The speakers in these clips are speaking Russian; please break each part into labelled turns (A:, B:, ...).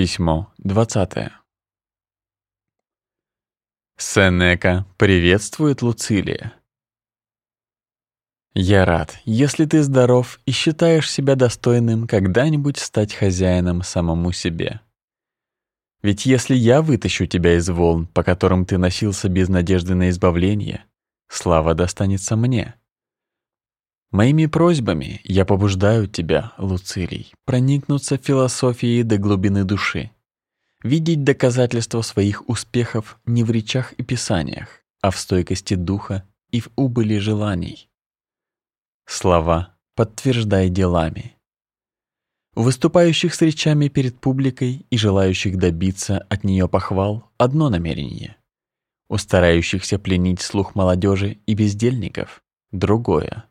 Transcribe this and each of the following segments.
A: Письмо 20. Сенека приветствует Луцилия. Я рад, если ты здоров и считаешь себя достойным когда-нибудь стать хозяином самому себе. Ведь если я вытащу тебя из волн, по которым ты носился без надежды на избавление, слава достанется мне. Моими просьбами я побуждаю тебя, Луцилий, проникнуться философией до глубины души, видеть доказательства своих успехов не в речах и писаниях, а в стойкости духа и в убыли желаний. Слова подтверждай делами. Выступающих с речами перед публикой и желающих добиться от нее похвал одно намерение. У старающихся пленить слух молодежи и бездельников другое.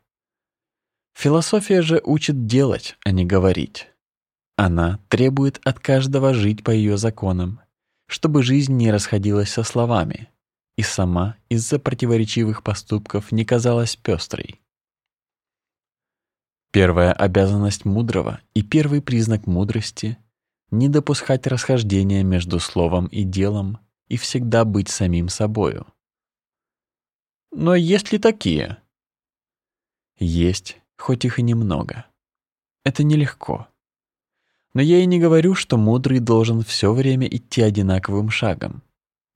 A: Философия же учит делать, а не говорить. Она требует от каждого жить по ее законам, чтобы жизнь не расходилась со словами, и сама из-за противоречивых поступков не казалась пестрой. Первая обязанность мудрого и первый признак мудрости — не допускать расхождения между словом и делом и всегда быть самим собою. Но есть ли такие? Есть, хоть их и немного. Это нелегко. Но я и не говорю, что мудрый должен все время идти одинаковым шагом,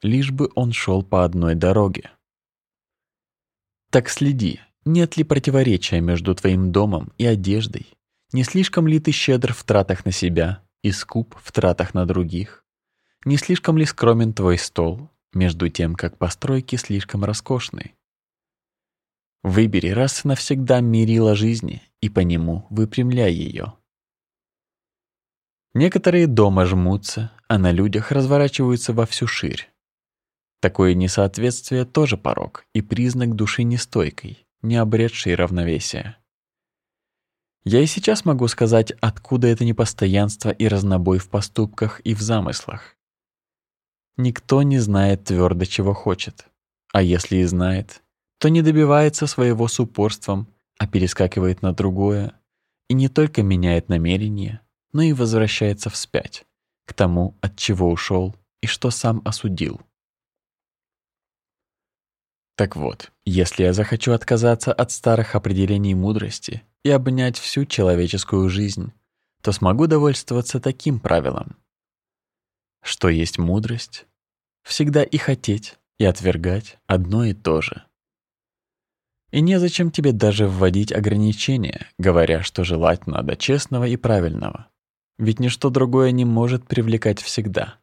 A: лишь бы он шел по одной дороге. Так следи, нет ли противоречия между твоим домом и одеждой? Не слишком ли ты щедр в тратах на себя и скуп в тратах на других? Не слишком ли скромен твой стол, между тем, как постройки слишком роскошны? Выбери раз навсегда мерило жизни и по нему выпрямляй ее. Некоторые дома жмутся, а на людях разворачиваются во всю ширь. Такое несоответствие тоже порок и признак души нестойкой, не обретшей равновесия. Я и сейчас могу сказать, откуда это непостоянство и разнобой в поступках и в замыслах. Никто не знает твердо, чего хочет, а если и знает, то не добивается своего с упорством, а перескакивает на другое, и не только меняет намерение, но и возвращается вспять, к тому, от чего ушел и что сам осудил. Так вот, если я захочу отказаться от старых определений мудрости и обнять всю человеческую жизнь, то смогу довольствоваться таким правилом. Что есть мудрость? Всегда и хотеть, и отвергать одно и то же. И незачем тебе даже вводить ограничения, говоря, что желать надо честного и правильного. Ведь ничто другое не может привлекать всегда.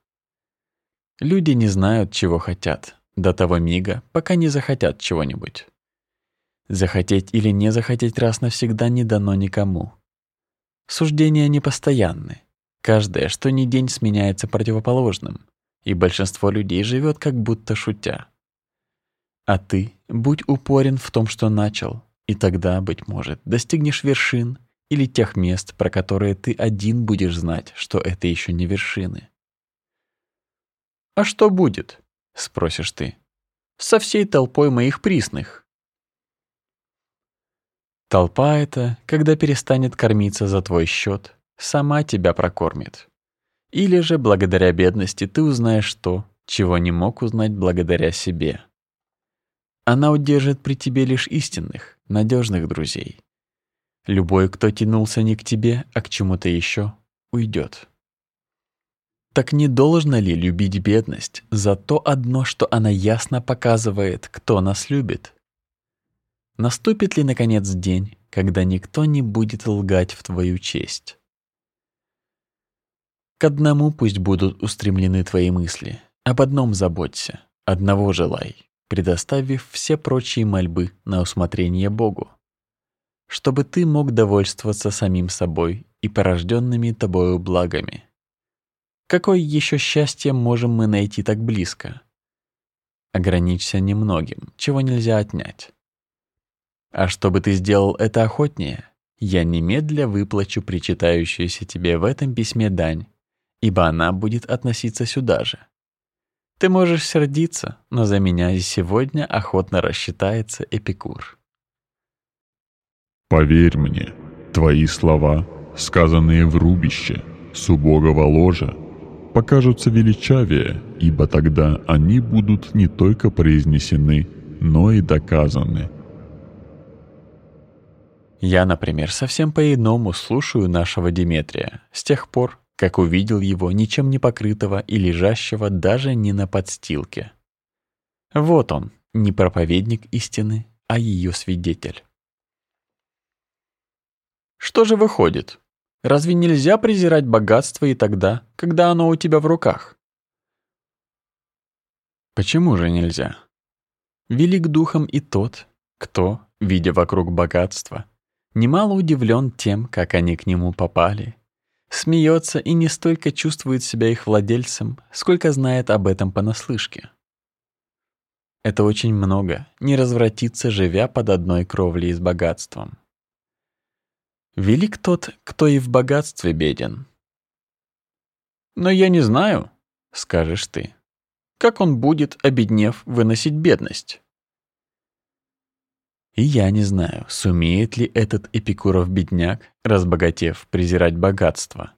A: Люди не знают, чего хотят, до того мига, пока не захотят чего-нибудь. Захотеть или не захотеть раз навсегда не дано никому. Суждения непостоянны. Каждое, что ни день сменяется противоположным, и большинство людей живет как будто шутя. А ты будь упорен в том, что начал, и тогда, быть может, достигнешь вершин или тех мест, про которые ты один будешь знать, что это еще не вершины. «А что будет?» — спросишь ты. «Со всей толпой моих присных». Толпа эта, когда перестанет кормиться за твой счет, сама тебя прокормит. Или же благодаря бедности ты узнаешь то, чего не мог узнать благодаря себе. Она удержит при тебе лишь истинных, надежных друзей. Любой, кто тянулся не к тебе, а к чему-то еще, уйдет. Так не должно ли любить бедность за то одно, что она ясно показывает, кто нас любит? Наступит ли, наконец, день, когда никто не будет лгать в твою честь? К одному пусть будут устремлены твои мысли, об одном заботься, одного желай предоставив все прочие мольбы на усмотрение Богу, чтобы ты мог довольствоваться самим собой и порожденными тобою благами. Какое еще счастье можем мы найти так близко? Ограничься немногим, чего нельзя отнять. А чтобы ты сделал это охотнее, я немедля выплачу причитающуюся тебе в этом письме дань, ибо она будет относиться сюда же. Ты можешь сердиться, но за меня и сегодня охотно рассчитается Эпикур.
B: Поверь мне, твои слова, сказанные в рубище, с убогого ложа, покажутся величавее, ибо тогда они будут не только произнесены, но и доказаны.
A: Я, например, совсем по-иному слушаю нашего Диметрия с тех пор, как увидел его ничем не покрытого и лежащего даже не на подстилке. Вот он, не проповедник истины, а ее свидетель. Что же выходит? Разве нельзя презирать богатство и тогда, когда оно у тебя в руках? Почему же нельзя? Велик духом и тот, кто, видя вокруг богатства, немало удивлен тем, как они к нему попали, смеется и не столько чувствует себя их владельцем, сколько знает об этом понаслышке. Это очень много, не развратиться, живя под одной кровлей с богатством. Велик тот, кто и в богатстве беден. Но я не знаю, скажешь ты, как он будет, обеднев, выносить бедность. И я не знаю, сумеет ли этот Эпикуров-бедняк, разбогатев, презирать богатство.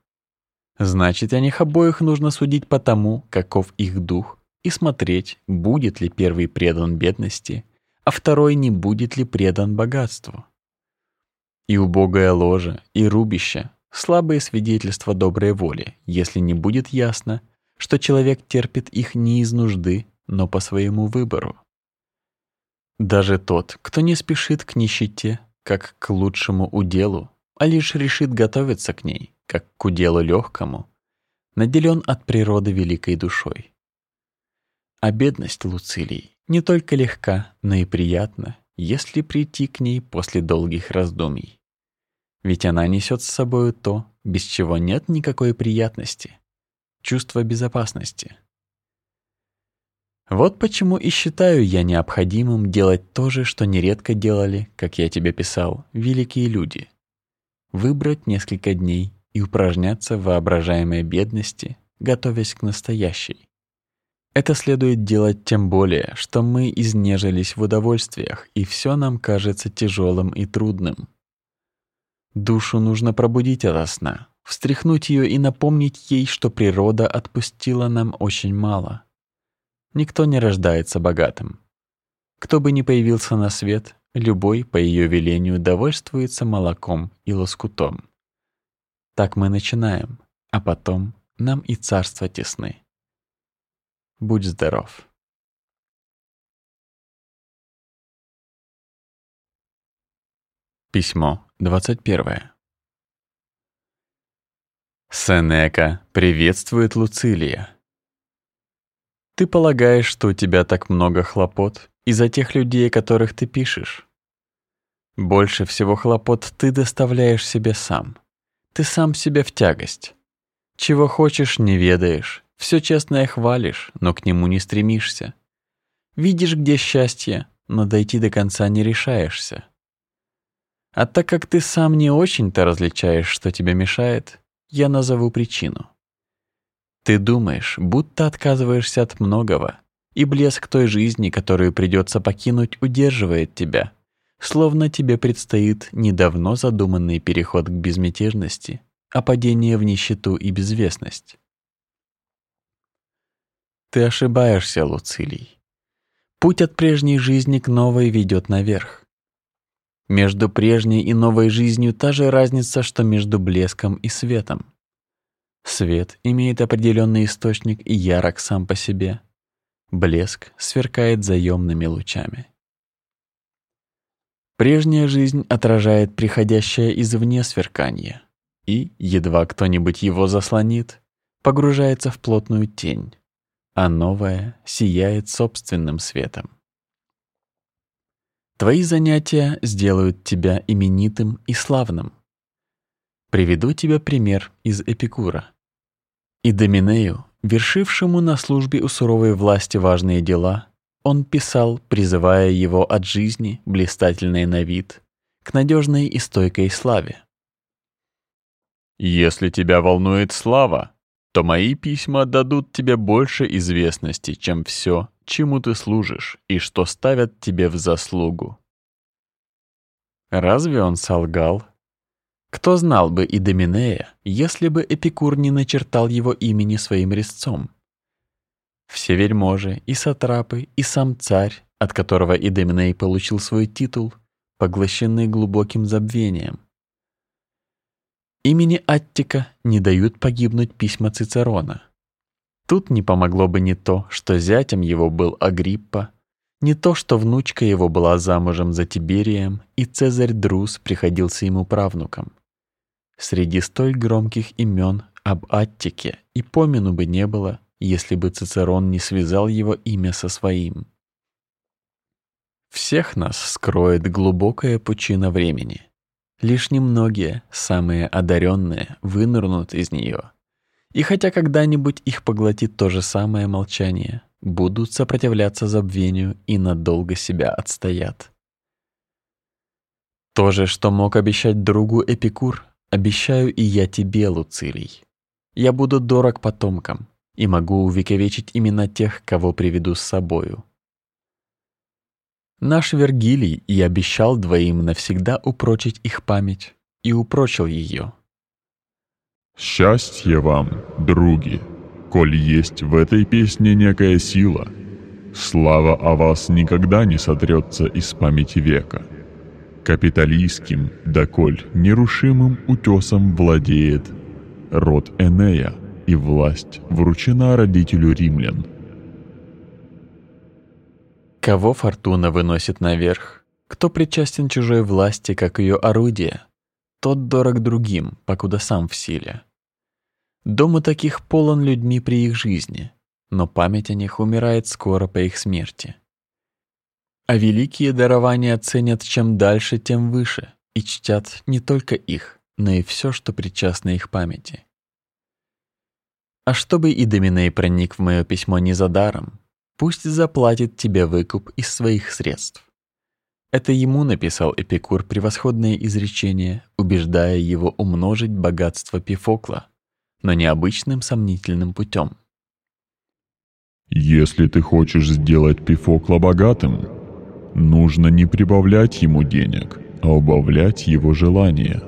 A: Значит, о них обоих нужно судить по тому, каков их дух, и смотреть, будет ли первый предан бедности, а второй не будет ли предан богатству. И убогое ложе, и рубище — слабые свидетельства доброй воли, если не будет ясно, что человек терпит их не из нужды, но по своему выбору. Даже тот, кто не спешит к нищете, как к лучшему уделу, а лишь решит готовиться к ней, как к уделу легкому, наделен от природы великой душой. А бедность Луцилий не только легка, но и приятна, если прийти к ней после долгих раздумий. Ведь она несет с собой то, без чего нет никакой приятности — чувство безопасности. Вот почему и считаю я необходимым делать то же, что нередко делали, как я тебе писал, великие люди. Выбрать несколько дней и упражняться в воображаемой бедности, готовясь к настоящей. Это следует делать тем более, что мы изнежились в удовольствиях, и все нам кажется тяжелым и трудным. Душу нужно пробудить ото сна, встряхнуть ее и напомнить ей, что природа отпустила нам очень мало. Никто не рождается богатым. Кто бы ни появился на свет, любой по ее велению довольствуется молоком и лоскутом. Так мы начинаем, а потом нам и царство тесны. Будь здоров. Письмо 21. Сенека приветствует Луцилия. Ты полагаешь, что у тебя так много хлопот из-за тех людей, которых ты пишешь? Больше всего хлопот ты доставляешь себе сам. Ты сам себе в тягость. Чего хочешь, не ведаешь. Все честное хвалишь, но к нему не стремишься. Видишь, где счастье, но дойти до конца не решаешься. А так как ты сам не очень-то различаешь, что тебе мешает, я назову причину. Ты думаешь, будто отказываешься от многого, и блеск той жизни, которую придется покинуть, удерживает тебя, словно тебе предстоит недавно задуманный переход к безмятежности, а падение в нищету и безвестность. Ты ошибаешься, Луцилий. Путь от прежней жизни к новой ведет наверх. Между прежней и новой жизнью та же разница, что между блеском и светом. Свет имеет определенный источник и ярок сам по себе. Блеск сверкает заемными лучами. Прежняя жизнь отражает приходящее извне сверкание, и, едва кто-нибудь его заслонит, погружается в плотную тень, а новое сияет собственным светом. Твои занятия сделают тебя именитым и славным. Приведу тебе пример из Эпикура. И Доминею, вершившему на службе у суровой власти важные дела, он писал, призывая его от жизни, блистательной на вид, к надежной и стойкой славе. «Если тебя волнует слава, то мои письма дадут тебе больше известности, чем все, чему ты служишь и что ставят тебе в заслугу». Разве он солгал? Кто знал бы и Доминея, если бы Эпикур не начертал его имени своим резцом? Все вельможи, и сатрапы, и сам царь, от которого Идеминей получил свой титул, поглощены глубоким забвением. Имени Аттика не дают погибнуть письма Цицерона. Тут не помогло бы ни то, что зятем его был Агриппа, не то, что внучка его была замужем за Тиберием, и Цезарь Друз приходился ему правнуком. Среди столь громких имен об Аттике и помину бы не было, если бы Цицерон не связал его имя со своим. Всех нас скроет глубокая пучина времени. Лишь немногие, самые одаренные, вынырнут из нее. И хотя когда-нибудь их поглотит то же самое молчание, будут сопротивляться забвению и надолго себя отстоят. То же, что мог обещать другу Эпикур, Обещаю и я тебе, Луцилий. Я буду дорог потомкам и могу увековечить именно тех, кого приведу с собою. Наш Вергилий и обещал двоим навсегда упрочить их память, и упрочил ее.
B: Счастье вам, други, коль есть в этой песне некая сила. Слава о вас никогда не сотрется из памяти века капиталистским, доколь нерушимым утесом владеет род Энея, и власть вручена родителю римлян.
A: Кого фортуна выносит наверх? Кто причастен чужой власти, как ее орудие? Тот дорог другим, покуда сам в силе. Дом таких полон людьми при их жизни, но память о них умирает скоро по их смерти. А великие дарования ценят чем дальше, тем выше, и чтят не только их, но и все, что причастно их памяти. А чтобы и Доминей проник в мое письмо не за даром, пусть заплатит тебе выкуп из своих средств. Это ему написал Эпикур превосходное изречение, убеждая его умножить богатство Пифокла, но необычным сомнительным путем.
B: Если ты хочешь сделать Пифокла богатым, Нужно не прибавлять ему денег, а убавлять его желания.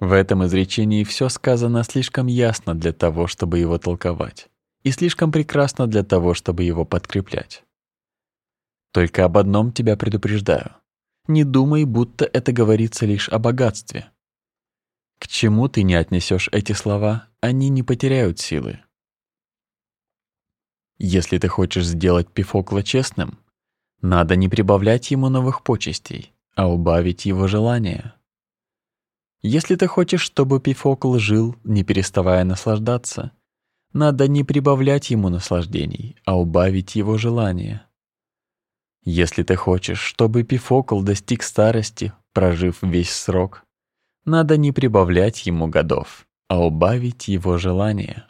A: В этом изречении все сказано слишком ясно для того, чтобы его толковать, и слишком прекрасно для того, чтобы его подкреплять. Только об одном тебя предупреждаю. Не думай, будто это говорится лишь о богатстве. К чему ты не отнесешь эти слова, они не потеряют силы. Если ты хочешь сделать Пифокла честным, надо не прибавлять ему новых почестей, а убавить его желания. Если ты хочешь, чтобы Пифокл жил, не переставая наслаждаться, надо не прибавлять ему наслаждений, а убавить его желания. Если ты хочешь, чтобы Пифокл достиг старости, прожив весь срок, надо не прибавлять ему годов, а убавить его желания.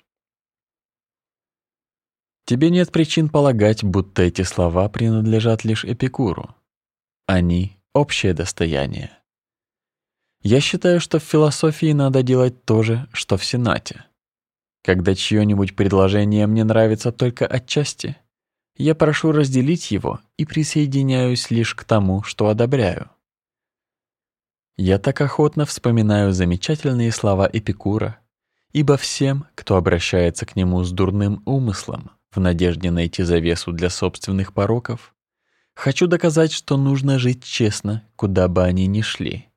A: Тебе нет причин полагать, будто эти слова принадлежат лишь Эпикуру. Они — общее достояние. Я считаю, что в философии надо делать то же, что в Сенате. Когда чье-нибудь предложение мне нравится только отчасти, я прошу разделить его и присоединяюсь лишь к тому, что одобряю. Я так охотно вспоминаю замечательные слова Эпикура, ибо всем, кто обращается к нему с дурным умыслом, в надежде найти завесу для собственных пороков, хочу доказать, что нужно жить честно, куда бы они ни шли.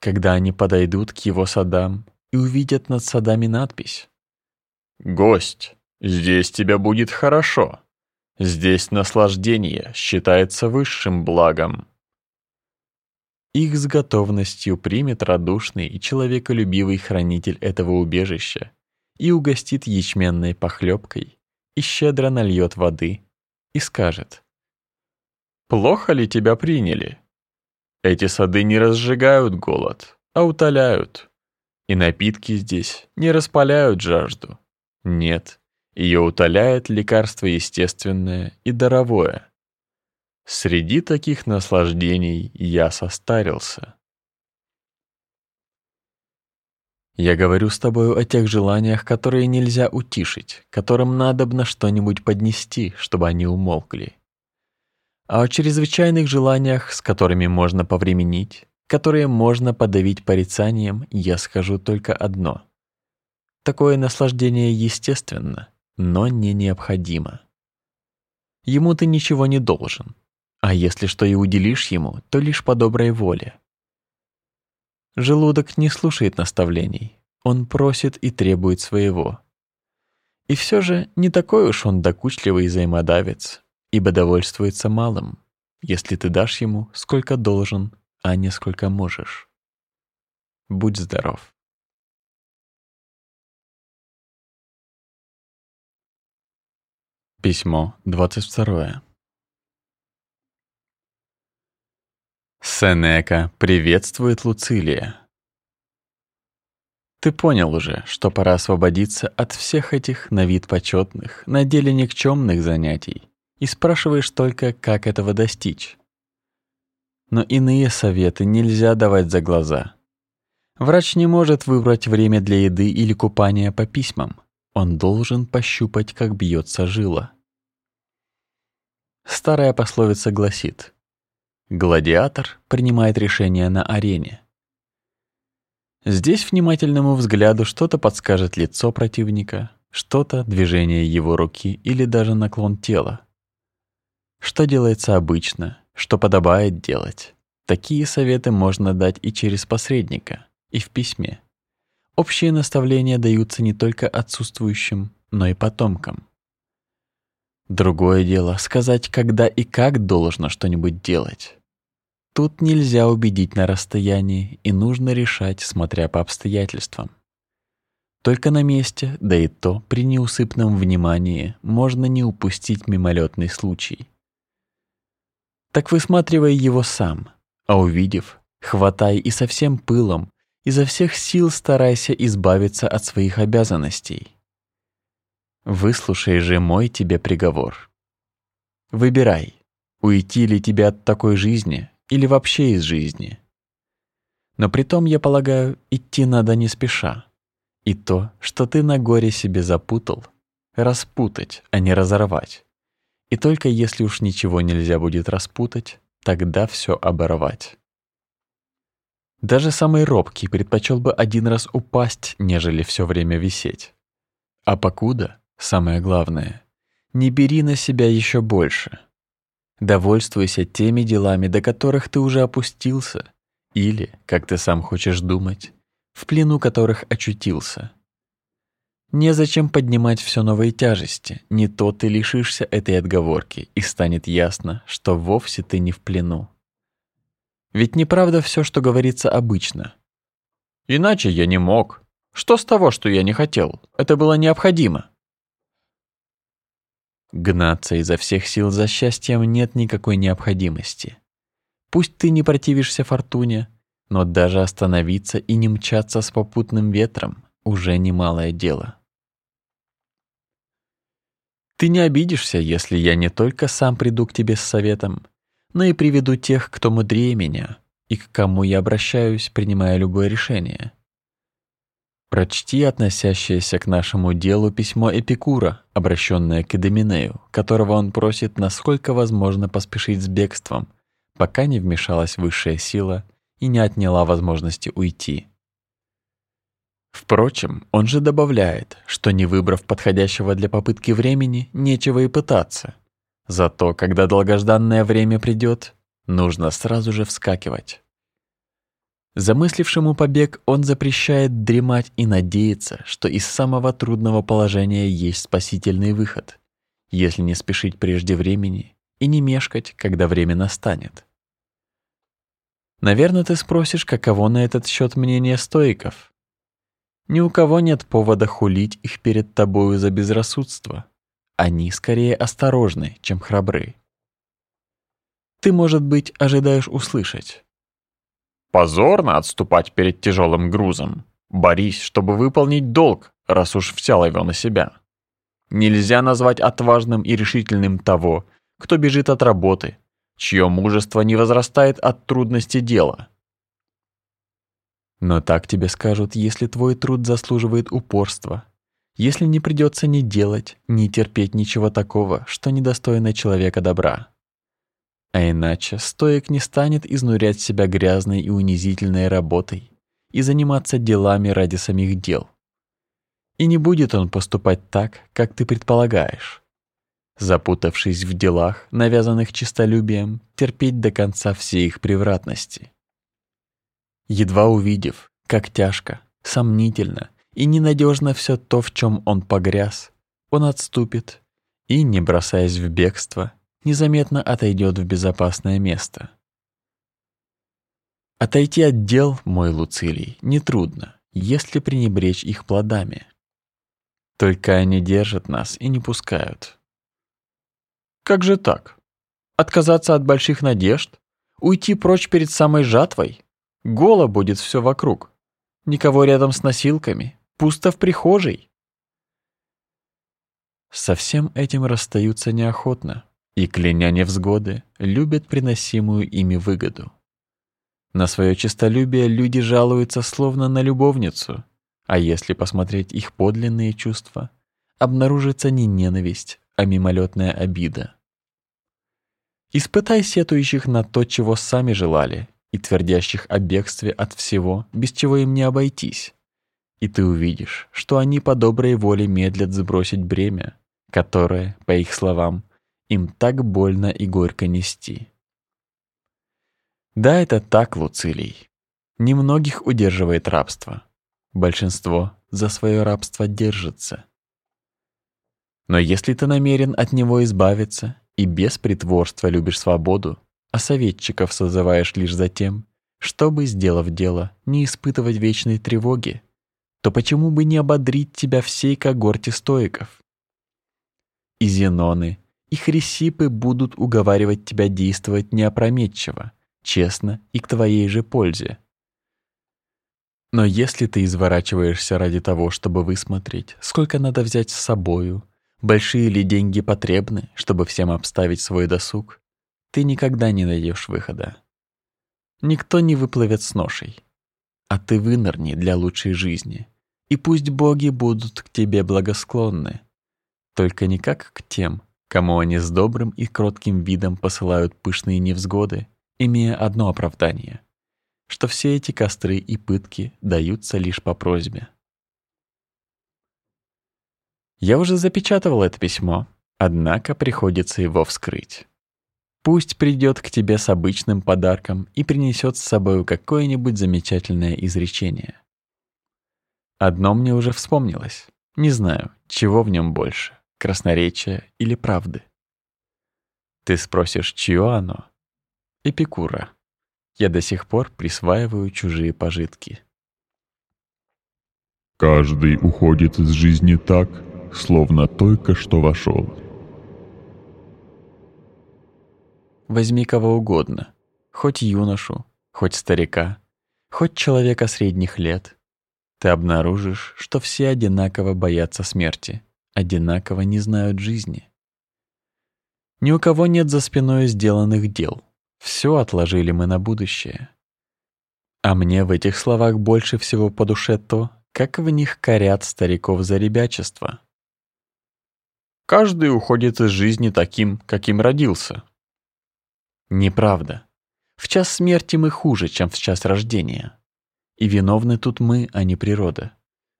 A: Когда они подойдут к его садам и увидят над садами надпись «Гость, здесь тебе будет хорошо. Здесь наслаждение считается высшим благом». Их с готовностью примет радушный и человеколюбивый хранитель этого убежища и угостит ячменной похлебкой, и щедро нальет воды, и скажет. «Плохо ли тебя приняли? Эти сады не разжигают голод, а утоляют, и напитки здесь не распаляют жажду. Нет, ее утоляет лекарство естественное и даровое. Среди таких наслаждений я состарился. Я говорю с тобою о тех желаниях, которые нельзя утишить, которым надобно что-нибудь поднести, чтобы они умолкли. А о чрезвычайных желаниях, с которыми можно повременить, которые можно подавить порицанием, я скажу только одно. Такое наслаждение естественно, но не необходимо. Ему ты ничего не должен, а если что и уделишь ему, то лишь по доброй воле. Желудок не слушает наставлений, он просит и требует своего. И все же не такой уж он докучливый взаимодавец, ибо довольствуется малым, если ты дашь ему, сколько должен, а не сколько можешь. Будь здоров. Письмо 22. Сенека приветствует Луцилия. Ты понял уже, что пора освободиться от всех этих на вид почетных, на деле никчемных занятий, и спрашиваешь только, как этого достичь. Но иные советы нельзя давать за глаза. Врач не может выбрать время для еды или купания по письмам. Он должен пощупать, как бьется жила. Старая пословица гласит: гладиатор принимает решение на арене. Здесь внимательному взгляду что-то подскажет лицо противника, что-то движение его руки или даже наклон тела. Что делается обычно, что подобает делать. Такие советы можно дать и через посредника, и в письме. Общие наставления даются не только отсутствующим, но и потомкам. Другое дело сказать, когда и как должно что-нибудь делать. Тут нельзя убедить на расстоянии, и нужно решать, смотря по обстоятельствам. Только на месте, да и то при неусыпном внимании, можно не упустить мимолетный случай. Так высматривай его сам, а увидев, хватай и со всем пылом, изо всех сил старайся избавиться от своих обязанностей. Выслушай же мой тебе приговор. Выбирай, уйти ли тебе от такой жизни или вообще из жизни. Но при том я полагаю, идти надо не спеша. И то, что ты на горе себе запутал, распутать, а не разорвать. И только если уж ничего нельзя будет распутать, тогда все оборвать. Даже самый робкий предпочел бы один раз упасть, нежели все время висеть. А покуда, самое главное, не бери на себя еще больше. Довольствуйся теми делами, до которых ты уже опустился, или, как ты сам хочешь думать, в плену которых очутился. Незачем поднимать все новые тяжести, не то ты лишишься этой отговорки, и станет ясно, что вовсе ты не в плену. Ведь неправда все, что говорится обычно. Иначе я не мог. Что с того, что я не хотел? Это было необходимо. Гнаться изо всех сил за счастьем нет никакой необходимости. Пусть ты не противишься фортуне, но даже остановиться и не мчаться с попутным ветром уже немалое дело. Ты не обидишься, если я не только сам приду к тебе с советом, но и приведу тех, кто мудрее меня и к кому я обращаюсь, принимая любое решение. Прочти относящееся к нашему делу письмо Эпикура, обращенное к Эдеминею, которого он просит, насколько возможно, поспешить с бегством, пока не вмешалась высшая сила и не отняла возможности уйти. Впрочем, он же добавляет, что не выбрав подходящего для попытки времени, нечего и пытаться. Зато, когда долгожданное время придет, нужно сразу же вскакивать. Замыслившему побег он запрещает дремать и надеяться, что из самого трудного положения есть спасительный выход, если не спешить прежде времени и не мешкать, когда время настанет. Наверное, ты спросишь, каково на этот счет мнение стоиков. Ни у кого нет повода хулить их перед тобою за безрассудство. Они скорее осторожны, чем храбры. Ты, может быть, ожидаешь услышать. Позорно отступать перед тяжелым грузом. Борись, чтобы выполнить долг, раз уж взял его на себя. Нельзя назвать отважным и решительным того, кто бежит от работы, чье мужество не возрастает от трудности дела, но так тебе скажут, если твой труд заслуживает упорства, если не придется ни делать, ни терпеть ничего такого, что недостойно человека добра. А иначе стоек не станет изнурять себя грязной и унизительной работой и заниматься делами ради самих дел. И не будет он поступать так, как ты предполагаешь. Запутавшись в делах, навязанных честолюбием, терпеть до конца все их превратности. Едва увидев, как тяжко, сомнительно и ненадежно все то, в чем он погряз, он отступит и, не бросаясь в бегство, незаметно отойдет в безопасное место. Отойти от дел, мой Луцилий, нетрудно, если пренебречь их плодами. Только они держат нас и не пускают. Как же так? Отказаться от больших надежд? Уйти прочь перед самой жатвой? Голо будет все вокруг. Никого рядом с носилками. Пусто в прихожей. Со всем этим расстаются неохотно и, кляня невзгоды, любят приносимую ими выгоду. На свое честолюбие люди жалуются словно на любовницу, а если посмотреть их подлинные чувства, обнаружится не ненависть, а мимолетная обида. Испытай сетующих на то, чего сами желали, и твердящих о бегстве от всего, без чего им не обойтись. И ты увидишь, что они по доброй воле медлят сбросить бремя, которое, по их словам, им так больно и горько нести. Да, это так, Луцилий. Немногих удерживает рабство. Большинство за свое рабство держится. Но если ты намерен от него избавиться и без притворства любишь свободу, а советчиков созываешь лишь за тем, чтобы, сделав дело, не испытывать вечной тревоги, то почему бы не ободрить тебя всей когорте стоиков? И Зеноны, и Хрисипы будут уговаривать тебя действовать неопрометчиво, честно и к твоей же пользе. Но если ты изворачиваешься ради того, чтобы высмотреть, сколько надо взять с собою, большие ли деньги потребны, чтобы всем обставить свой досуг, ты никогда не найдешь выхода. Никто не выплывет с ношей, а ты вынырни для лучшей жизни, и пусть боги будут к тебе благосклонны, только не как к тем, кому они с добрым и кротким видом посылают пышные невзгоды, имея одно оправдание, что все эти костры и пытки даются лишь по просьбе. Я уже запечатывал это письмо, однако приходится его вскрыть. Пусть придет к тебе с обычным подарком и принесет с собой какое-нибудь замечательное изречение. Одно мне уже вспомнилось. Не знаю, чего в нем больше — красноречия или правды. Ты спросишь, чье оно? Эпикура. Я до сих пор присваиваю чужие пожитки.
B: Каждый уходит из жизни так, словно только что вошел.
A: Возьми кого угодно, хоть юношу, хоть старика, хоть человека средних лет. Ты обнаружишь, что все одинаково боятся смерти, одинаково не знают жизни. Ни у кого нет за спиной сделанных дел. Все отложили мы на будущее. А мне в этих словах больше всего по душе то, как в них корят стариков за ребячество. Каждый уходит из жизни таким, каким родился. Неправда. В час смерти мы хуже, чем в час рождения. И виновны тут мы, а не природа.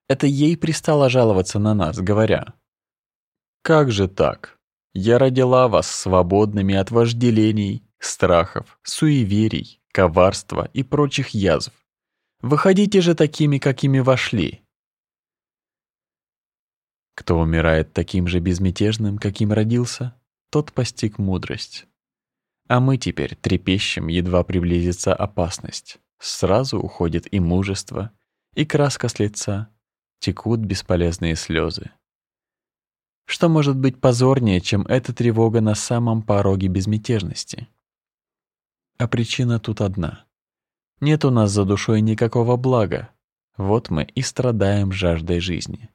A: Это ей пристало жаловаться на нас, говоря. «Как же так? Я родила вас свободными от вожделений, страхов, суеверий, коварства и прочих язв. Выходите же такими, какими вошли, кто умирает таким же безмятежным, каким родился, тот постиг мудрость. А мы теперь трепещем, едва приблизится опасность. Сразу уходит и мужество, и краска с лица, текут бесполезные слезы. Что может быть позорнее, чем эта тревога на самом пороге безмятежности? А причина тут одна. Нет у нас за душой никакого блага. Вот мы и страдаем жаждой жизни.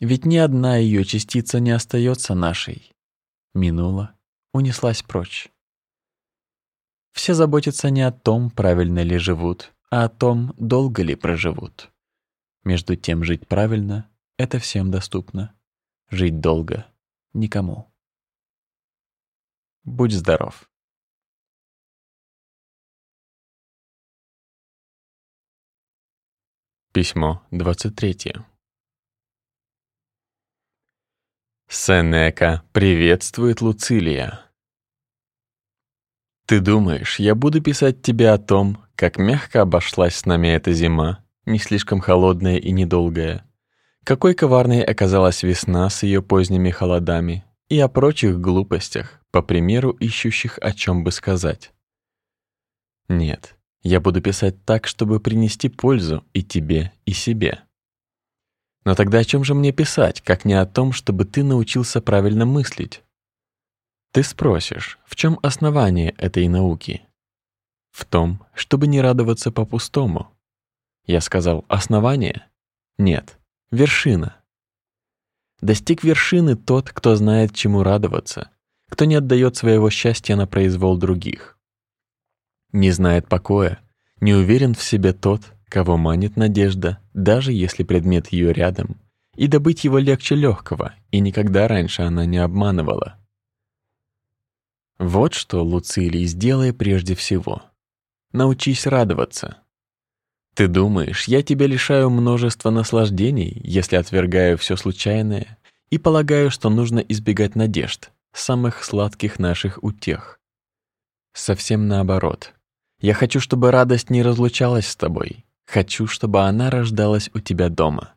A: Ведь ни одна ее частица не остается нашей. Минула, унеслась прочь. Все заботятся не о том, правильно ли живут, а о том, долго ли проживут. Между тем жить правильно — это всем доступно жить долго никому. Будь здоров. Письмо 23. Сенека приветствует Луцилия. Ты думаешь, я буду писать тебе о том, как мягко обошлась с нами эта зима, не слишком холодная и недолгая, какой коварной оказалась весна с ее поздними холодами и о прочих глупостях, по примеру ищущих о чем бы сказать. Нет, я буду писать так, чтобы принести пользу и тебе, и себе. Но тогда о чем же мне писать, как не о том, чтобы ты научился правильно мыслить? Ты спросишь, в чем основание этой науки? В том, чтобы не радоваться по-пустому. Я сказал, основание? Нет, вершина. Достиг вершины тот, кто знает, чему радоваться, кто не отдает своего счастья на произвол других. Не знает покоя, не уверен в себе тот, кого манит надежда, даже если предмет ее рядом, и добыть его легче легкого, и никогда раньше она не обманывала. Вот что, Луцилий, сделай прежде всего. Научись радоваться. Ты думаешь, я тебя лишаю множества наслаждений, если отвергаю все случайное и полагаю, что нужно избегать надежд, самых сладких наших утех. Совсем наоборот. Я хочу, чтобы радость не разлучалась с тобой. Хочу, чтобы она рождалась у тебя дома.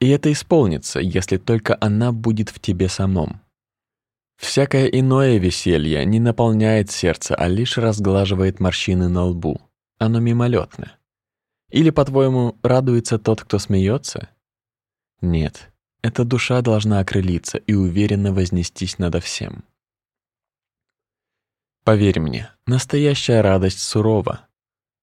A: И это исполнится, если только она будет в тебе самом. Всякое иное веселье не наполняет сердце, а лишь разглаживает морщины на лбу. Оно мимолетно. Или, по-твоему, радуется тот, кто смеется? Нет, эта душа должна окрылиться и уверенно вознестись над всем. Поверь мне, настоящая радость сурова.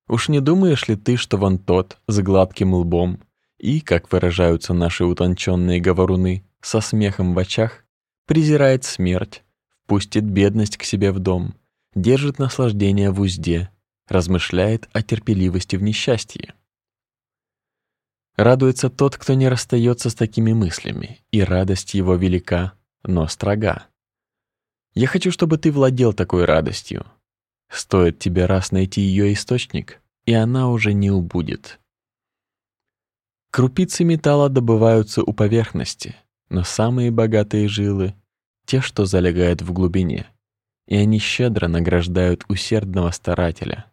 A: Уж не думаешь ли ты, что вон тот с гладким лбом и, как выражаются наши утонченные говоруны, со смехом в очах, презирает смерть, впустит бедность к себе в дом, держит наслаждение в узде, размышляет о терпеливости в несчастье. Радуется тот, кто не расстается с такими мыслями, и радость его велика, но строга. Я хочу, чтобы ты владел такой радостью. Стоит тебе раз найти ее источник, и она уже не убудет. Крупицы металла добываются у поверхности, но самые богатые жилы — те, что залегают в глубине, и они щедро награждают усердного старателя.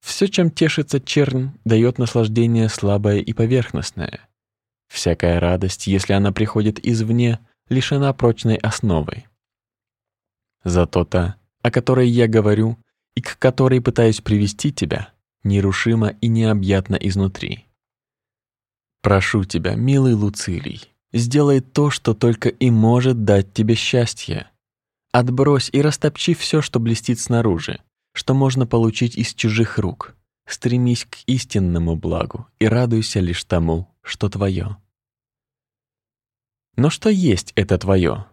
A: Все, чем тешится чернь, дает наслаждение слабое и поверхностное. Всякая радость, если она приходит извне, лишена прочной основы. Зато та, о которой я говорю и к которой пытаюсь привести тебя, нерушима и необъятна изнутри. Прошу тебя, милый Луцилий, сделай то, что только и может дать тебе счастье. Отбрось и растопчи все, что блестит снаружи, что можно получить из чужих рук. Стремись к истинному благу и радуйся лишь тому, что твое. Но что есть это твое?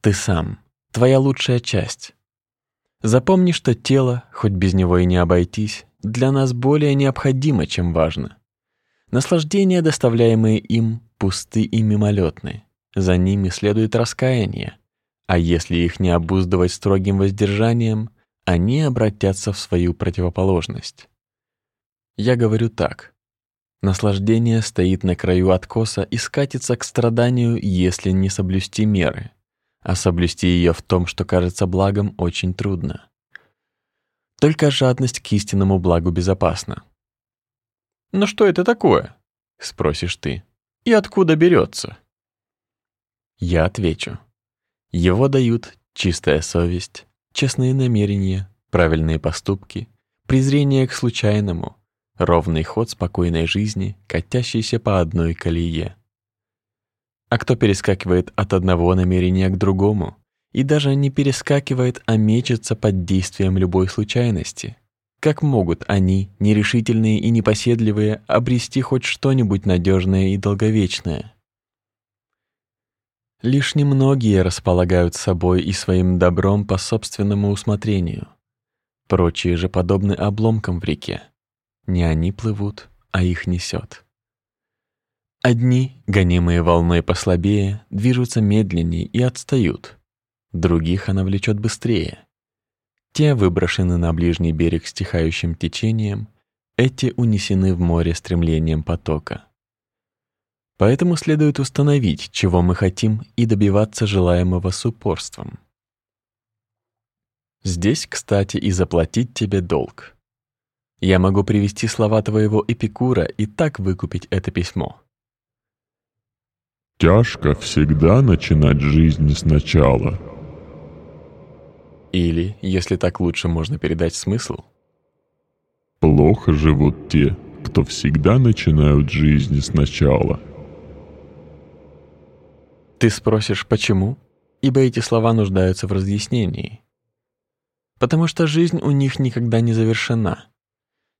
A: Ты сам, твоя лучшая часть. Запомни, что тело, хоть без него и не обойтись, для нас более необходимо, чем важно. Наслаждения, доставляемые им, пусты и мимолетны. За ними следует раскаяние, а если их не обуздывать строгим воздержанием, они обратятся в свою противоположность. Я говорю так: наслаждение стоит на краю откоса и скатится к страданию, если не соблюсти меры, а соблюсти ее в том, что кажется благом, очень трудно. Только жадность к истинному благу безопасна. «Но что это такое?» — спросишь ты. «И откуда берется?» Я отвечу. Его дают чистая совесть, честные намерения, правильные поступки, презрение к случайному, ровный ход спокойной жизни, катящийся по одной колее. А кто перескакивает от одного намерения к другому и даже не перескакивает, а мечется под действием любой случайности, как могут они, нерешительные и непоседливые, обрести хоть что-нибудь надежное и долговечное? Лишь немногие располагают собой и своим добром по собственному усмотрению. Прочие же подобны обломкам в реке. Не они плывут, а их несет. Одни, гонимые волной послабее, движутся медленнее и отстают. Других она влечет быстрее. Те выброшены на ближний берег стихающим течением, эти унесены в море стремлением потока. Поэтому следует установить, чего мы хотим, и добиваться желаемого с упорством. Здесь, кстати, и заплатить тебе долг. Я могу привести слова твоего Эпикура и так выкупить это письмо.
B: Тяжко всегда начинать жизнь сначала.
A: Или, если так лучше можно передать смысл.
B: Плохо живут те, кто всегда начинают жизнь сначала.
A: Ты спросишь, почему? Ибо эти слова нуждаются в разъяснении. Потому что жизнь у них никогда не завершена.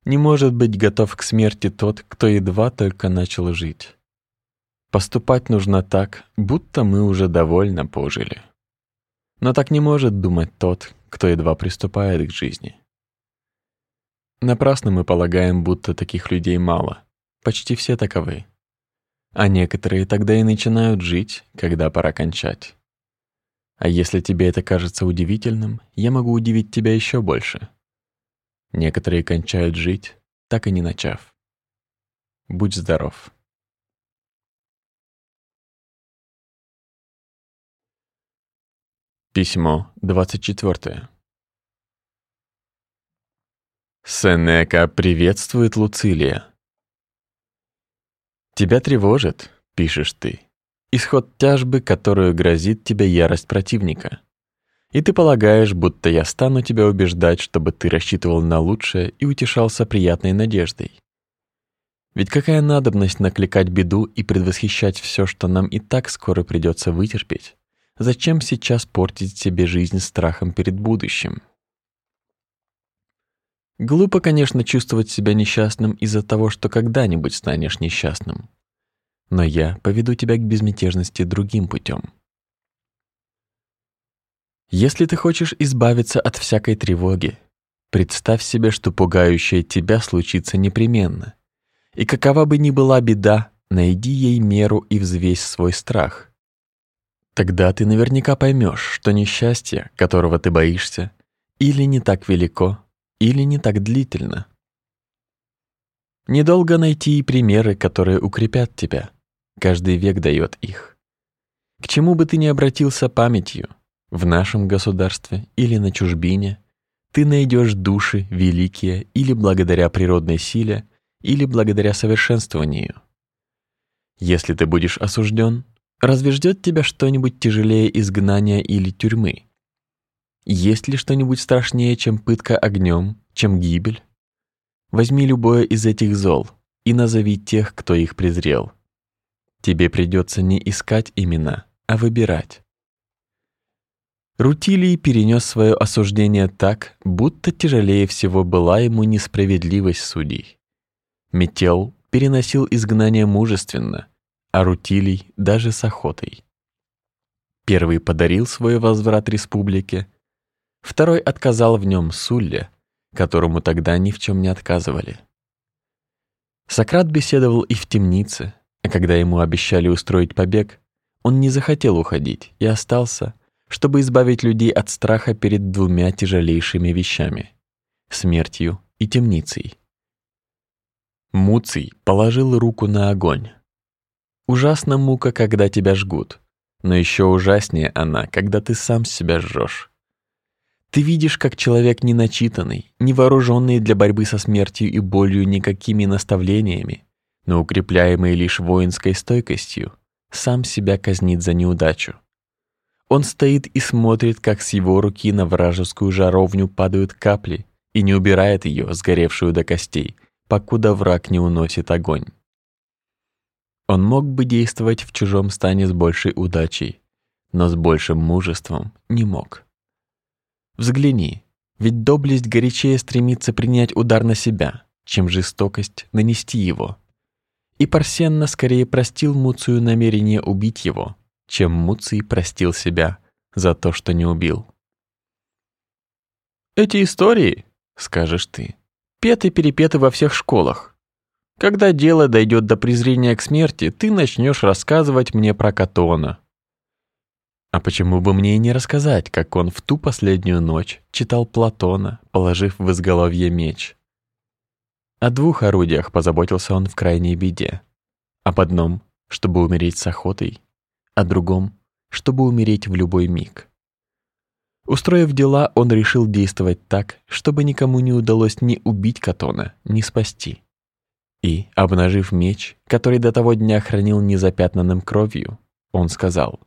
A: Не может быть готов к смерти тот, кто едва только начал жить. Поступать нужно так, будто мы уже довольно пожили. Но так не может думать тот, кто едва приступает к жизни. Напрасно мы полагаем, будто таких людей мало. Почти все таковы. А некоторые тогда и начинают жить, когда пора кончать. А если тебе это кажется удивительным, я могу удивить тебя еще больше. Некоторые кончают жить, так и не начав. Будь здоров. Письмо 24. Сенека приветствует Луцилия. «Тебя тревожит», — пишешь ты, — «исход тяжбы, которую грозит тебе ярость противника. И ты полагаешь, будто я стану тебя убеждать, чтобы ты рассчитывал на лучшее и утешался приятной надеждой. Ведь какая надобность накликать беду и предвосхищать все, что нам и так скоро придется вытерпеть? Зачем сейчас портить себе жизнь страхом перед будущим?» Глупо, конечно, чувствовать себя несчастным из-за того, что когда-нибудь станешь несчастным. Но я поведу тебя к безмятежности другим путем. Если ты хочешь избавиться от всякой тревоги, представь себе, что пугающее тебя случится непременно. И какова бы ни была беда, найди ей меру и взвесь свой страх. Тогда ты наверняка поймешь, что несчастье, которого ты боишься, или не так велико, или не так длительно. Недолго найти и примеры, которые укрепят тебя. Каждый век дает их. К чему бы ты ни обратился памятью, в нашем государстве или на чужбине, ты найдешь души великие или благодаря природной силе, или благодаря совершенствованию. Если ты будешь осужден, разве ждет тебя что-нибудь тяжелее изгнания или тюрьмы? Есть ли что-нибудь страшнее, чем пытка огнем, чем гибель? Возьми любое из этих зол и назови тех, кто их презрел. Тебе придется не искать имена, а выбирать. Рутилий перенес свое осуждение так, будто тяжелее всего была ему несправедливость судей. Метел переносил изгнание мужественно, а Рутилий даже с охотой. Первый подарил свой возврат республике, Второй отказал в нем Сулле, которому тогда ни в чем не отказывали. Сократ беседовал и в темнице, а когда ему обещали устроить побег, он не захотел уходить и остался, чтобы избавить людей от страха перед двумя тяжелейшими вещами — смертью и темницей. Муций положил руку на огонь. Ужасна мука, когда тебя жгут, но еще ужаснее она, когда ты сам себя жжешь. Ты видишь, как человек неначитанный, не вооруженный для борьбы со смертью и болью никакими наставлениями, но укрепляемый лишь воинской стойкостью, сам себя казнит за неудачу. Он стоит и смотрит, как с его руки на вражескую жаровню падают капли, и не убирает ее, сгоревшую до костей, покуда враг не уносит огонь. Он мог бы действовать в чужом стане с большей удачей, но с большим мужеством не мог. Взгляни, ведь доблесть горячее стремится принять удар на себя, чем жестокость нанести его. И Парсенна скорее простил Муцию намерение убить его, чем Муций простил себя за то, что не убил. «Эти истории, — скажешь ты, — петы-перепеты во всех школах. Когда дело дойдет до презрения к смерти, ты начнешь рассказывать мне про Катона, а почему бы мне и не рассказать, как он в ту последнюю ночь читал Платона, положив в изголовье меч? О двух орудиях позаботился он в крайней беде. Об одном, чтобы умереть с охотой, о другом, чтобы умереть в любой миг. Устроив дела, он решил действовать так, чтобы никому не удалось ни убить Катона, ни спасти. И, обнажив меч, который до того дня хранил незапятнанным кровью, он сказал.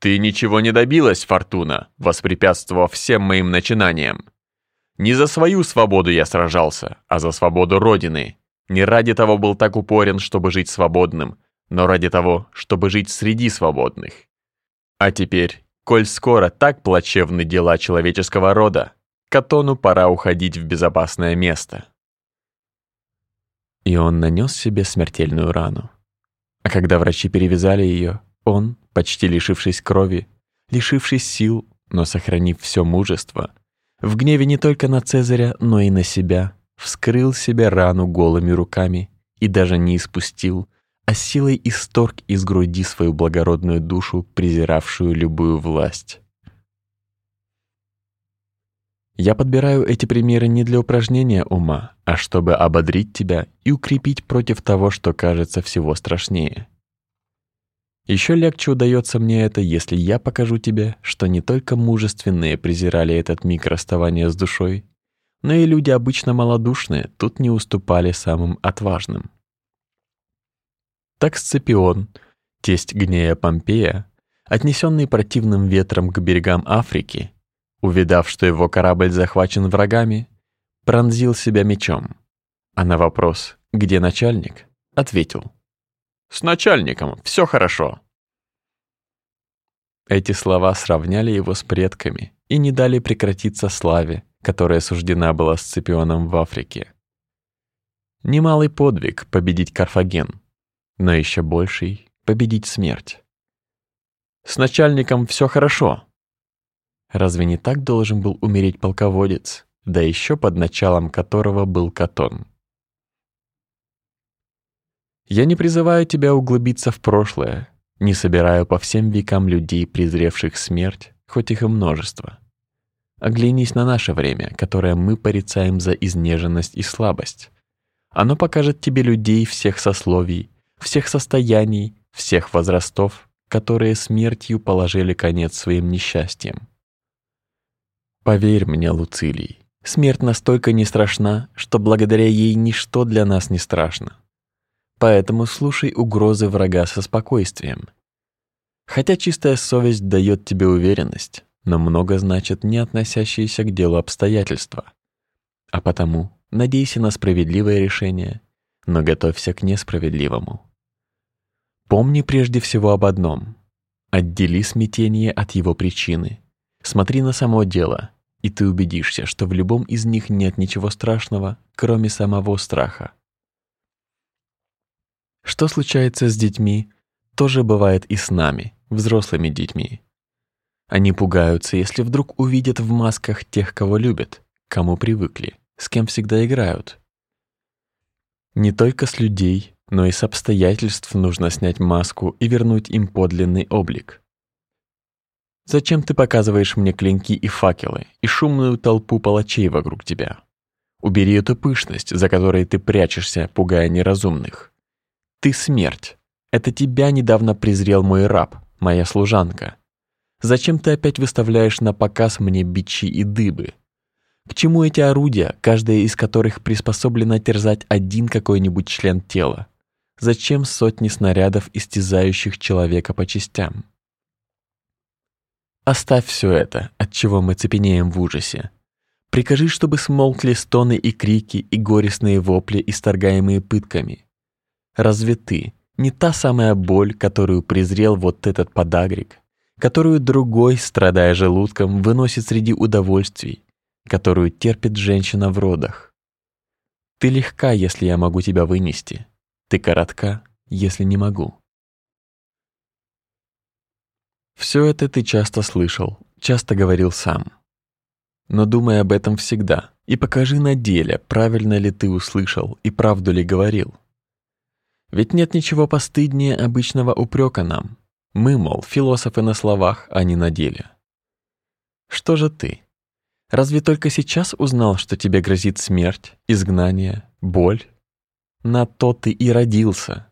A: «Ты ничего не добилась, Фортуна, воспрепятствовав всем моим начинаниям. Не за свою свободу я сражался, а за свободу Родины. Не ради того был так упорен, чтобы жить свободным, но ради того, чтобы жить среди свободных. А теперь Коль скоро так плачевны дела человеческого рода, Катону пора уходить в безопасное место. И он нанес себе смертельную рану. А когда врачи перевязали ее, он, почти лишившись крови, лишившись сил, но сохранив все мужество, в гневе не только на Цезаря, но и на себя, вскрыл себе рану голыми руками и даже не испустил, а силой исторг из груди свою благородную душу, презиравшую любую власть. Я подбираю эти примеры не для упражнения ума, а чтобы ободрить тебя и укрепить против того, что кажется всего страшнее. Еще легче удается мне это, если я покажу тебе, что не только мужественные презирали этот миг расставания с душой, но и люди обычно малодушные тут не уступали самым отважным. Так Сципион, тесть Гнея Помпея, отнесенный противным ветром к берегам Африки, увидав, что его корабль захвачен врагами, пронзил себя мечом, а на вопрос «Где начальник?» ответил «С начальником все хорошо». Эти слова сравняли его с предками и не дали прекратиться славе, которая суждена была Сципионом в Африке. Немалый подвиг победить Карфаген — но еще больший — победить смерть. С начальником все хорошо. Разве не так должен был умереть полководец, да еще под началом которого был Катон? Я не призываю тебя углубиться в прошлое, не собираю по всем векам людей, презревших смерть, хоть их и множество. Оглянись на наше время, которое мы порицаем за изнеженность и слабость. Оно покажет тебе людей всех сословий, всех состояний, всех возрастов, которые смертью положили конец своим несчастьям. Поверь мне, Луцилий, смерть настолько не страшна, что благодаря ей ничто для нас не страшно. Поэтому слушай угрозы врага со спокойствием. Хотя чистая совесть дает тебе уверенность, но много значит не относящиеся к делу обстоятельства. А потому надейся на справедливое решение, но готовься к несправедливому. Помни прежде всего об одном. Отдели смятение от его причины. Смотри на само дело, и ты убедишься, что в любом из них нет ничего страшного, кроме самого страха. Что случается с детьми, тоже бывает и с нами, взрослыми детьми. Они пугаются, если вдруг увидят в масках тех, кого любят, кому привыкли, с кем всегда играют. Не только с людей, но и с обстоятельств нужно снять маску и вернуть им подлинный облик. Зачем ты показываешь мне клинки и факелы и шумную толпу палачей вокруг тебя? Убери эту пышность, за которой ты прячешься, пугая неразумных. Ты смерть. Это тебя недавно презрел мой раб, моя служанка. Зачем ты опять выставляешь на показ мне бичи и дыбы? К чему эти орудия, каждая из которых приспособлена терзать один какой-нибудь член тела? Зачем сотни снарядов, истязающих человека по частям? Оставь все это, от чего мы цепенеем в ужасе. Прикажи, чтобы смолкли стоны и крики, и горестные вопли, исторгаемые пытками. Разве ты не та самая боль, которую презрел вот этот подагрик, которую другой, страдая желудком, выносит среди удовольствий, которую терпит женщина в родах? Ты легка, если я могу тебя вынести. Ты коротка, если не могу. Все это ты часто слышал, часто говорил сам. Но думай об этом всегда и покажи на деле, правильно ли ты услышал и правду ли говорил. Ведь нет ничего постыднее обычного упрека нам. Мы, мол, философы на словах, а не на деле. Что же ты? Разве только сейчас узнал, что тебе грозит смерть, изгнание, боль? На то ты и родился.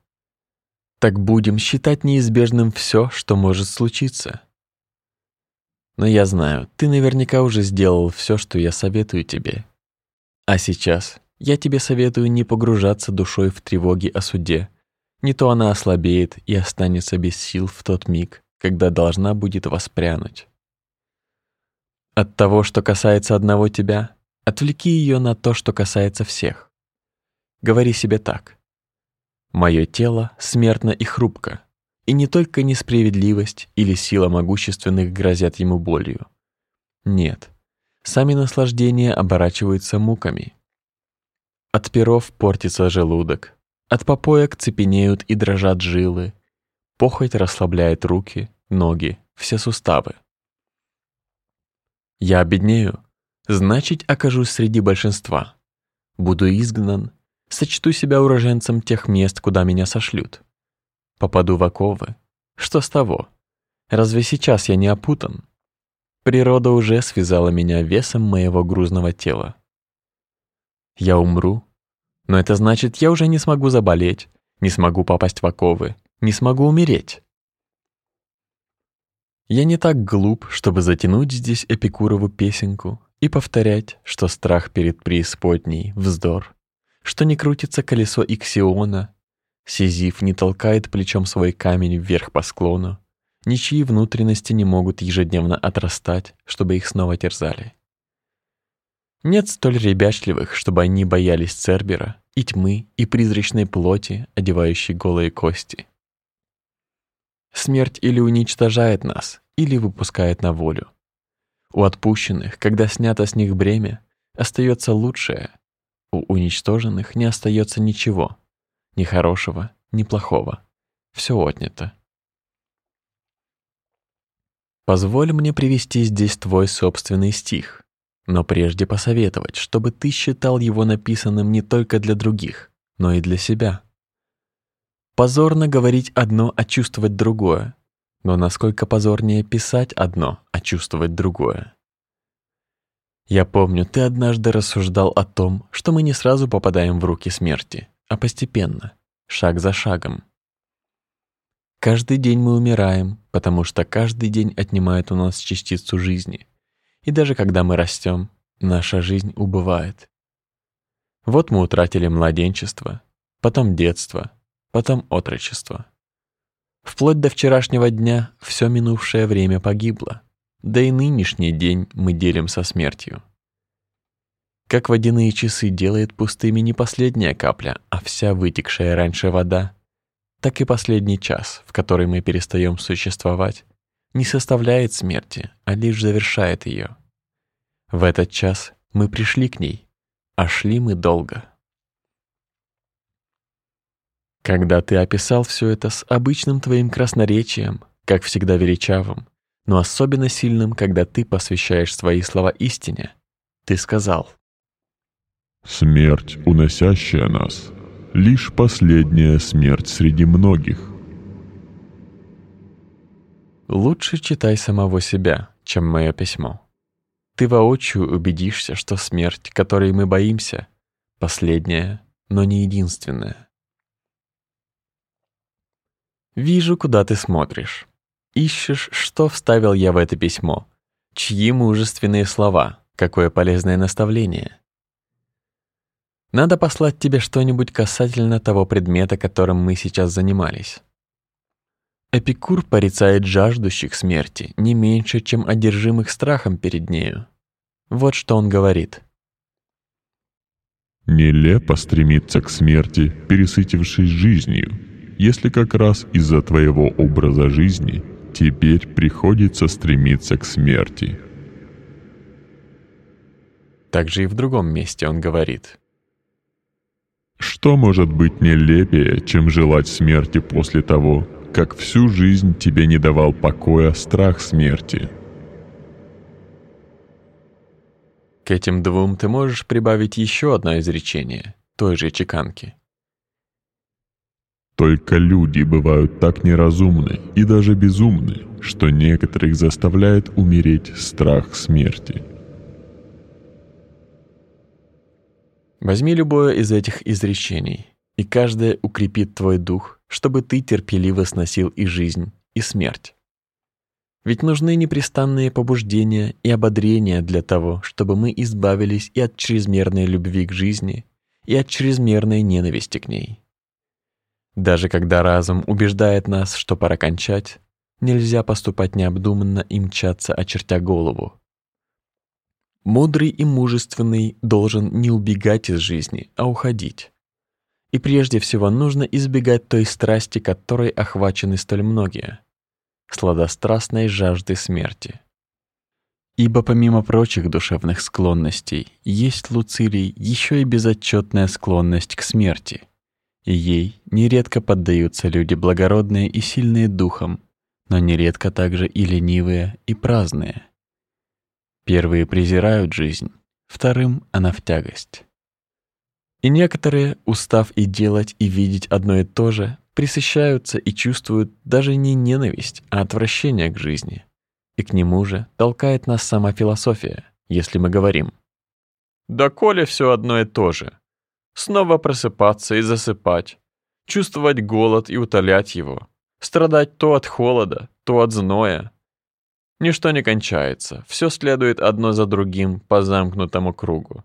A: Так будем считать неизбежным все, что может случиться. Но я знаю, ты наверняка уже сделал все, что я советую тебе. А сейчас я тебе советую не погружаться душой в тревоги о суде. Не то она ослабеет и останется без сил в тот миг, когда должна будет воспрянуть. От того, что касается одного тебя, отвлеки ее на то, что касается всех. Говори себе так. Мое тело смертно и хрупко, и не только несправедливость или сила могущественных грозят ему болью. Нет, сами наслаждения оборачиваются муками. От перов портится желудок, от попоек цепенеют и дрожат жилы, похоть расслабляет руки, ноги, все суставы. Я обеднею, значит, окажусь среди большинства. Буду изгнан, сочту себя уроженцем тех мест, куда меня сошлют. Попаду в оковы. Что с того? Разве сейчас я не опутан? Природа уже связала меня весом моего грузного тела. Я умру, но это значит, я уже не смогу заболеть, не смогу попасть в оковы, не смогу умереть. Я не так глуп, чтобы затянуть здесь Эпикурову песенку и повторять, что страх перед преисподней — вздор, что не крутится колесо Иксиона, Сизиф не толкает плечом свой камень вверх по склону, ничьи внутренности не могут ежедневно отрастать, чтобы их снова терзали. Нет столь ребячливых, чтобы они боялись Цербера и тьмы, и призрачной плоти, одевающей голые кости. Смерть или уничтожает нас, или выпускает на волю. У отпущенных, когда снято с них бремя, остается лучшее. У уничтоженных не остается ничего. Ни хорошего, ни плохого. Все отнято. Позволь мне привести здесь твой собственный стих, но прежде посоветовать, чтобы ты считал его написанным не только для других, но и для себя. Позорно говорить одно, а чувствовать другое. Но насколько позорнее писать одно, а чувствовать другое. Я помню, ты однажды рассуждал о том, что мы не сразу попадаем в руки смерти, а постепенно, шаг за шагом. Каждый день мы умираем, потому что каждый день отнимает у нас частицу жизни. И даже когда мы растем, наша жизнь убывает. Вот мы утратили младенчество, потом детство, потом отрочество. Вплоть до вчерашнего дня все минувшее время погибло, да и нынешний день мы делим со смертью. Как водяные часы делает пустыми не последняя капля, а вся вытекшая раньше вода, так и последний час, в который мы перестаем существовать, не составляет смерти, а лишь завершает ее. В этот час мы пришли к ней, а шли мы долго. Когда ты описал все это с обычным твоим красноречием, как всегда величавым, но особенно сильным, когда ты посвящаешь свои слова истине, ты сказал.
B: «Смерть, уносящая нас, лишь последняя смерть среди многих».
A: Лучше читай самого себя, чем мое письмо. Ты воочию убедишься, что смерть, которой мы боимся, последняя, но не единственная. Вижу, куда ты смотришь. Ищешь, что вставил я в это письмо. Чьи мужественные слова, какое полезное наставление. Надо послать тебе что-нибудь касательно того предмета, которым мы сейчас занимались. Эпикур порицает жаждущих смерти не меньше, чем одержимых страхом перед нею. Вот что он говорит.
B: «Нелепо стремиться к смерти, пересытившись жизнью, если как раз из-за твоего образа жизни теперь приходится стремиться к смерти.
A: Также и в другом месте он говорит.
B: Что может быть нелепее, чем желать смерти после того, как всю жизнь тебе не давал покоя страх смерти?
A: К этим двум ты можешь прибавить еще одно изречение той же чеканки.
B: Только люди бывают так неразумны и даже безумны, что некоторых заставляет умереть страх смерти.
A: Возьми любое из этих изречений, и каждое укрепит твой дух, чтобы ты терпеливо сносил и жизнь, и смерть. Ведь нужны непрестанные побуждения и ободрения для того, чтобы мы избавились и от чрезмерной любви к жизни, и от чрезмерной ненависти к ней. Даже когда разум убеждает нас, что пора кончать, нельзя поступать необдуманно и мчаться, очертя голову. Мудрый и мужественный должен не убегать из жизни, а уходить. И прежде всего нужно избегать той страсти, которой охвачены столь многие — сладострастной жажды смерти. Ибо помимо прочих душевных склонностей, есть Луцилий еще и безотчетная склонность к смерти, и ей нередко поддаются люди благородные и сильные духом, но нередко также и ленивые, и праздные. Первые презирают жизнь, вторым она в тягость. И некоторые, устав и делать, и видеть одно и то же, присыщаются и чувствуют даже не ненависть, а отвращение к жизни. И к нему же толкает нас сама философия, если мы говорим. Да коли все одно и то же. Снова просыпаться и засыпать, чувствовать голод и утолять его, страдать то от холода, то от зноя. Ничто не кончается, все следует одно за другим по замкнутому кругу.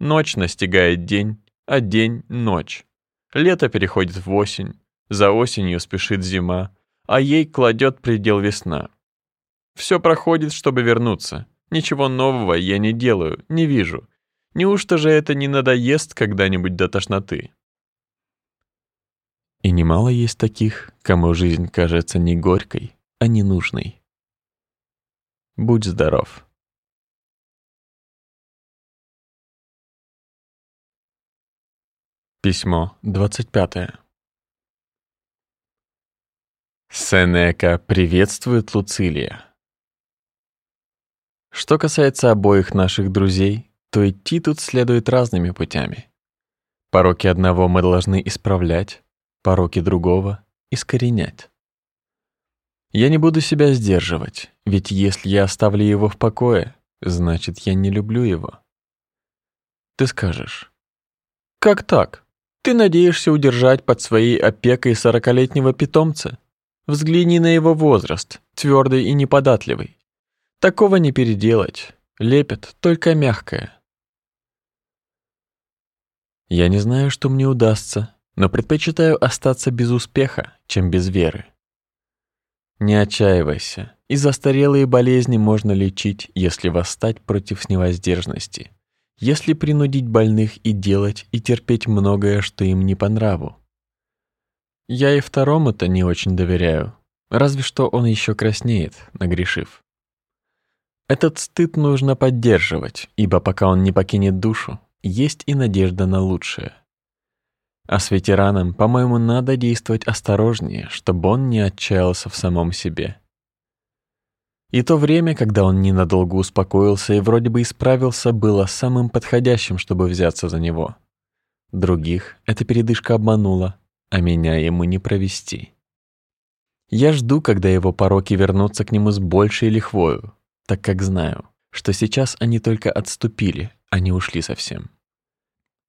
A: Ночь настигает день, а день — ночь. Лето переходит в осень, за осенью спешит зима, а ей кладет предел весна. Все проходит, чтобы вернуться. Ничего нового я не делаю, не вижу. Неужто же это не надоест когда-нибудь до тошноты? И немало есть таких, кому жизнь кажется не горькой, а ненужной. Будь здоров. Письмо 25. Сенека приветствует Луцилия. Что касается обоих наших друзей, то идти тут следует разными путями. Пороки одного мы должны исправлять, пороки другого искоренять. Я не буду себя сдерживать, ведь если я оставлю его в покое, значит, я не люблю его. Ты скажешь, как так? Ты надеешься удержать под своей опекой сорокалетнего питомца? Взгляни на его возраст, твердый и неподатливый. Такого не переделать. Лепят только мягкое. Я не знаю, что мне удастся, но предпочитаю остаться без успеха, чем без веры. Не отчаивайся, и застарелые болезни можно лечить, если восстать против невоздержности если принудить больных и делать, и терпеть многое, что им не по нраву. Я и второму-то не очень доверяю, разве что он еще краснеет, нагрешив. Этот стыд нужно поддерживать, ибо пока он не покинет душу, есть и надежда на лучшее. А с ветераном, по-моему, надо действовать осторожнее, чтобы он не отчаялся в самом себе. И то время, когда он ненадолго успокоился и вроде бы исправился, было самым подходящим, чтобы взяться за него. Других эта передышка обманула, а меня ему не провести. Я жду, когда его пороки вернутся к нему с большей лихвою, так как знаю, что сейчас они только отступили, а не ушли совсем.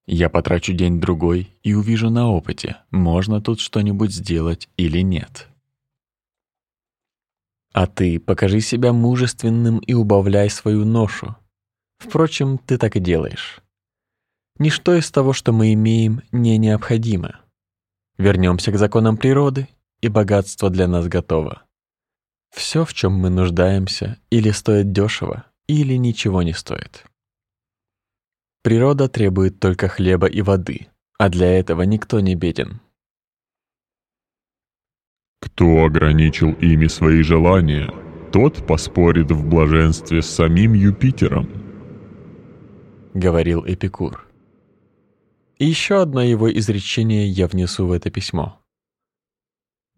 A: Я потрачу день-другой и увижу на опыте, можно тут что-нибудь сделать или нет. А ты покажи себя мужественным и убавляй свою ношу. Впрочем, ты так и делаешь. Ничто из того, что мы имеем, не необходимо. Вернемся к законам природы, и богатство для нас готово. Все, в чем мы нуждаемся, или стоит дешево, или ничего не стоит. Природа требует только хлеба и воды, а для этого никто не беден.
B: Кто ограничил ими свои желания, тот поспорит в блаженстве с самим Юпитером.
A: Говорил Эпикур. И еще одно его изречение я внесу в это письмо.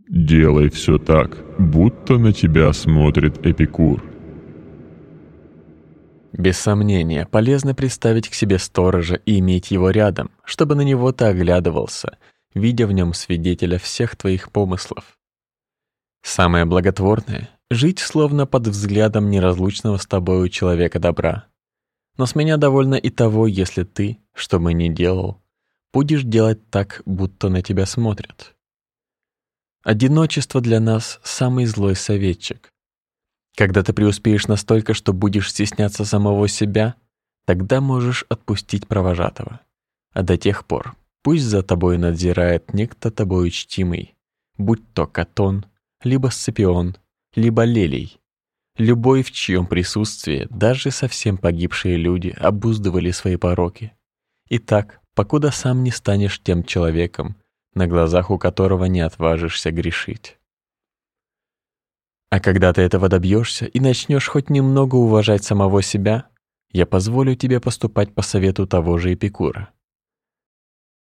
B: «Делай все так, будто на тебя смотрит Эпикур».
A: Без сомнения, полезно представить к себе сторожа и иметь его рядом, чтобы на него ты оглядывался, видя в нем свидетеля всех твоих помыслов. Самое благотворное — жить словно под взглядом неразлучного с тобою человека добра. Но с меня довольно и того, если ты, что бы ни делал, будешь делать так, будто на тебя смотрят. Одиночество для нас самый злой советчик. Когда ты преуспеешь настолько, что будешь стесняться самого себя, тогда можешь отпустить провожатого. А до тех пор пусть за тобой надзирает некто тобой учтимый, будь то Катон, либо Сципион, либо Лелий. Любой, в чьем присутствии даже совсем погибшие люди обуздывали свои пороки. И так, покуда сам не станешь тем человеком, на глазах у которого не отважишься грешить. А когда ты этого добьешься и начнешь хоть немного уважать самого себя, я позволю тебе поступать по совету того же Эпикура.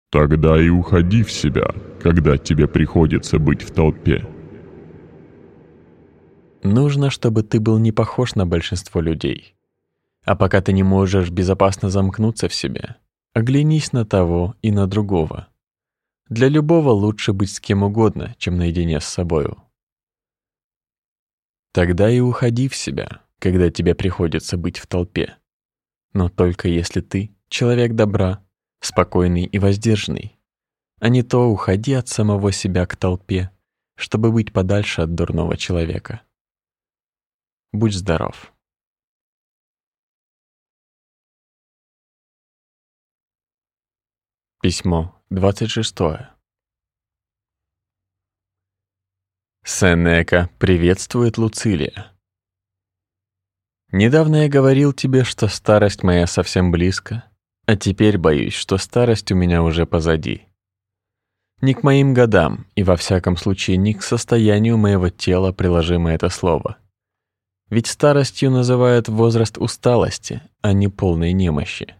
B: Тогда и уходи в себя, когда тебе приходится быть в толпе.
A: Нужно, чтобы ты был не похож на большинство людей. А пока ты не можешь безопасно замкнуться в себе, оглянись на того и на другого. Для любого лучше быть с кем угодно, чем наедине с собою. Тогда и уходи в себя, когда тебе приходится быть в толпе. Но только если ты человек добра, спокойный и воздержанный, а не то уходи от самого себя к толпе, чтобы быть подальше от дурного человека. Будь здоров. Письмо 26. Сенека приветствует Луцилия. Недавно я говорил тебе, что старость моя совсем близко, а теперь боюсь, что старость у меня уже позади. Не к моим годам, и во всяком случае не к состоянию моего тела приложимо это слово. Ведь старостью называют возраст усталости, а не полной немощи.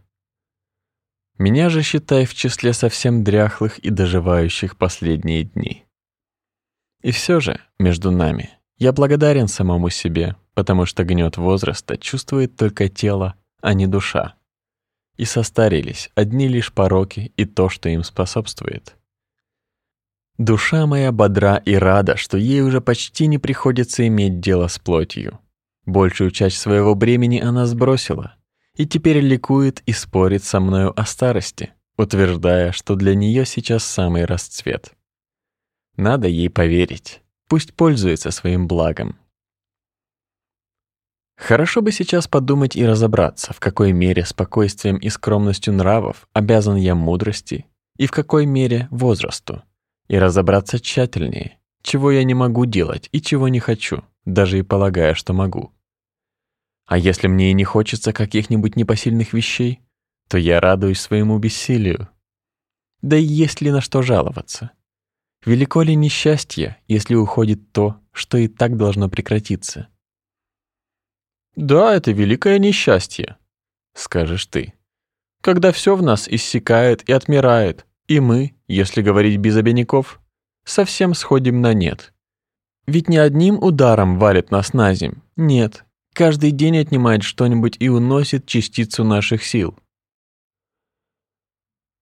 A: Меня же считай в числе совсем дряхлых и доживающих последние дни. И все же, между нами, я благодарен самому себе, потому что гнет возраста чувствует только тело, а не душа. И состарились одни лишь пороки и то, что им способствует. Душа моя бодра и рада, что ей уже почти не приходится иметь дело с плотью. Большую часть своего бремени она сбросила и теперь ликует и спорит со мною о старости, утверждая, что для нее сейчас самый расцвет. Надо ей поверить. Пусть пользуется своим благом. Хорошо бы сейчас подумать и разобраться, в какой мере спокойствием и скромностью нравов обязан я мудрости и в какой мере возрасту, и разобраться тщательнее, чего я не могу делать и чего не хочу, даже и полагая, что могу. А если мне и не хочется каких-нибудь непосильных вещей, то я радуюсь своему бессилию. Да и есть ли на что жаловаться? Велико ли несчастье, если уходит то, что и так должно прекратиться? Да, это великое несчастье, скажешь ты. Когда все в нас иссякает и отмирает, и мы, если говорить без обиняков, совсем сходим на нет. Ведь не одним ударом валит нас на земь, нет, каждый день отнимает что-нибудь и уносит частицу наших сил.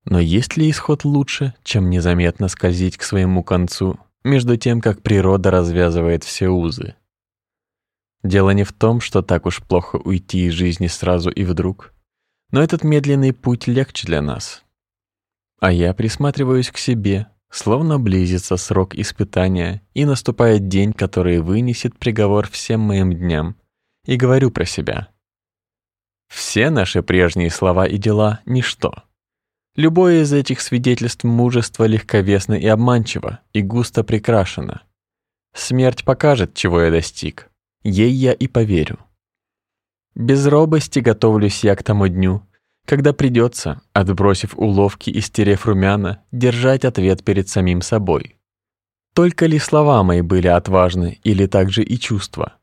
A: Но есть ли исход лучше, чем незаметно скользить к своему концу, между тем, как природа развязывает все узы? Дело не в том, что так уж плохо уйти из жизни сразу и вдруг, но этот медленный путь легче для нас. А я присматриваюсь к себе, словно близится срок испытания, и наступает день, который вынесет приговор всем моим дням, и говорю про себя. Все наши прежние слова и дела — ничто. Любое из этих свидетельств мужества легковесно и обманчиво, и густо прикрашено. Смерть покажет, чего я достиг. Ей я и поверю. Без робости готовлюсь я к тому дню, когда придется, отбросив уловки и стерев румяна, держать ответ перед самим собой. Только ли слова мои были отважны, или также и чувства?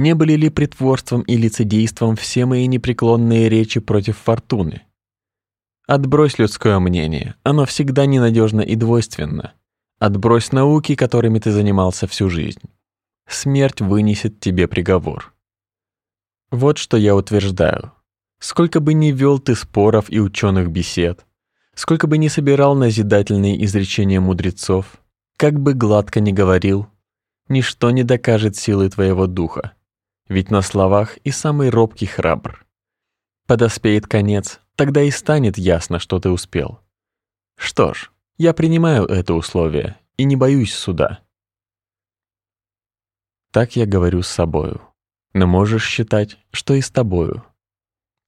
A: Не были ли притворством и лицедейством все мои непреклонные речи против фортуны? Отбрось людское мнение, оно всегда ненадежно и двойственно. Отбрось науки, которыми ты занимался всю жизнь. Смерть вынесет тебе приговор. Вот что я утверждаю. Сколько бы ни вел ты споров и ученых бесед, сколько бы ни собирал назидательные изречения мудрецов, как бы гладко ни говорил, ничто не докажет силы твоего духа, ведь на словах и самый робкий храбр. Подоспеет конец, тогда и станет ясно, что ты успел. Что ж, я принимаю это условие и не боюсь суда. Так я говорю с собою, но можешь считать, что и с тобою.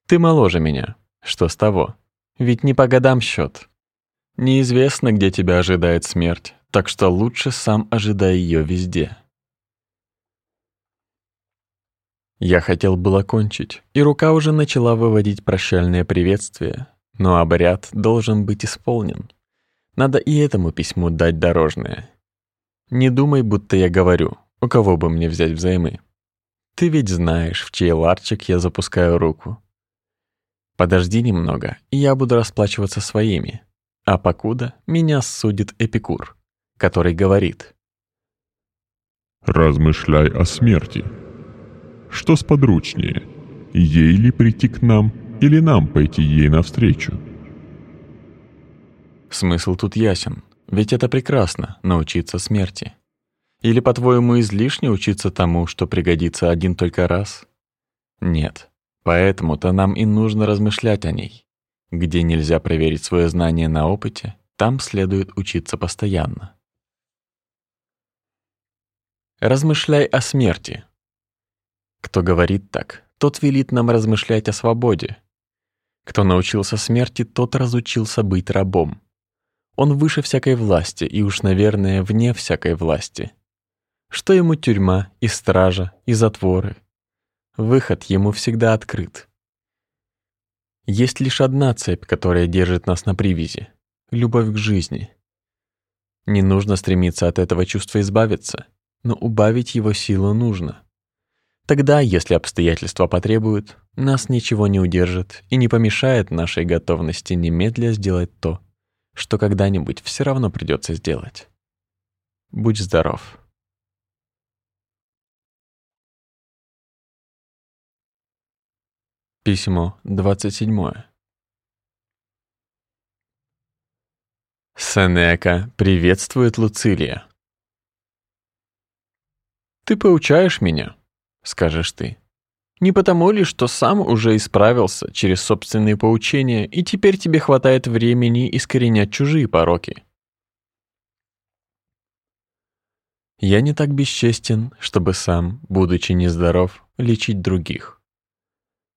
A: Ты моложе меня, что с того? Ведь не по годам счет. Неизвестно, где тебя ожидает смерть, так что лучше сам ожидай ее везде. Я хотел было кончить, и рука уже начала выводить прощальное приветствие, но обряд должен быть исполнен. Надо и этому письму дать дорожное. Не думай, будто я говорю, у кого бы мне взять взаймы. Ты ведь знаешь, в чей ларчик я запускаю руку. Подожди немного, и я буду расплачиваться своими. А покуда меня судит Эпикур, который говорит.
B: «Размышляй о смерти. Что сподручнее, ей ли прийти к нам или нам пойти ей навстречу?»
A: Смысл тут ясен, ведь это прекрасно — научиться смерти. Или, по-твоему, излишне учиться тому, что пригодится один только раз? Нет, поэтому-то нам и нужно размышлять о ней. Где нельзя проверить свое знание на опыте, там следует учиться постоянно. Размышляй о смерти. Кто говорит так, тот велит нам размышлять о свободе. Кто научился смерти, тот разучился быть рабом. Он выше всякой власти и уж, наверное, вне всякой власти. Что ему тюрьма и стража и затворы? Выход ему всегда открыт. Есть лишь одна цепь, которая держит нас на привязи — любовь к жизни. Не нужно стремиться от этого чувства избавиться, но убавить его силу нужно. Тогда, если обстоятельства потребуют, нас ничего не удержит и не помешает нашей готовности немедля сделать то, что когда-нибудь все равно придется сделать. Будь здоров. Письмо 27. Сенека приветствует Луцилия. «Ты поучаешь меня?» — скажешь ты. «Не потому ли, что сам уже исправился через собственные поучения, и теперь тебе хватает времени искоренять чужие пороки?» Я не так бесчестен, чтобы сам, будучи нездоров, лечить других.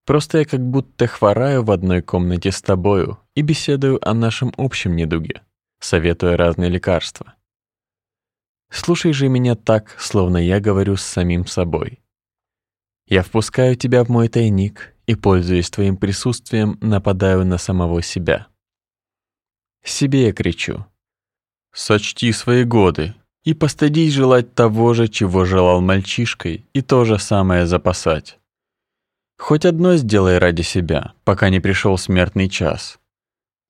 A: Просто я как будто хвораю в одной комнате с тобою и беседую о нашем общем недуге, советуя разные лекарства. Слушай же меня так, словно я говорю с самим собой. Я впускаю тебя в мой тайник и, пользуясь твоим присутствием, нападаю на самого себя. Себе я кричу. Сочти свои годы и постыдись желать того же, чего желал мальчишкой, и то же самое запасать. Хоть одно сделай ради себя, пока не пришел смертный час.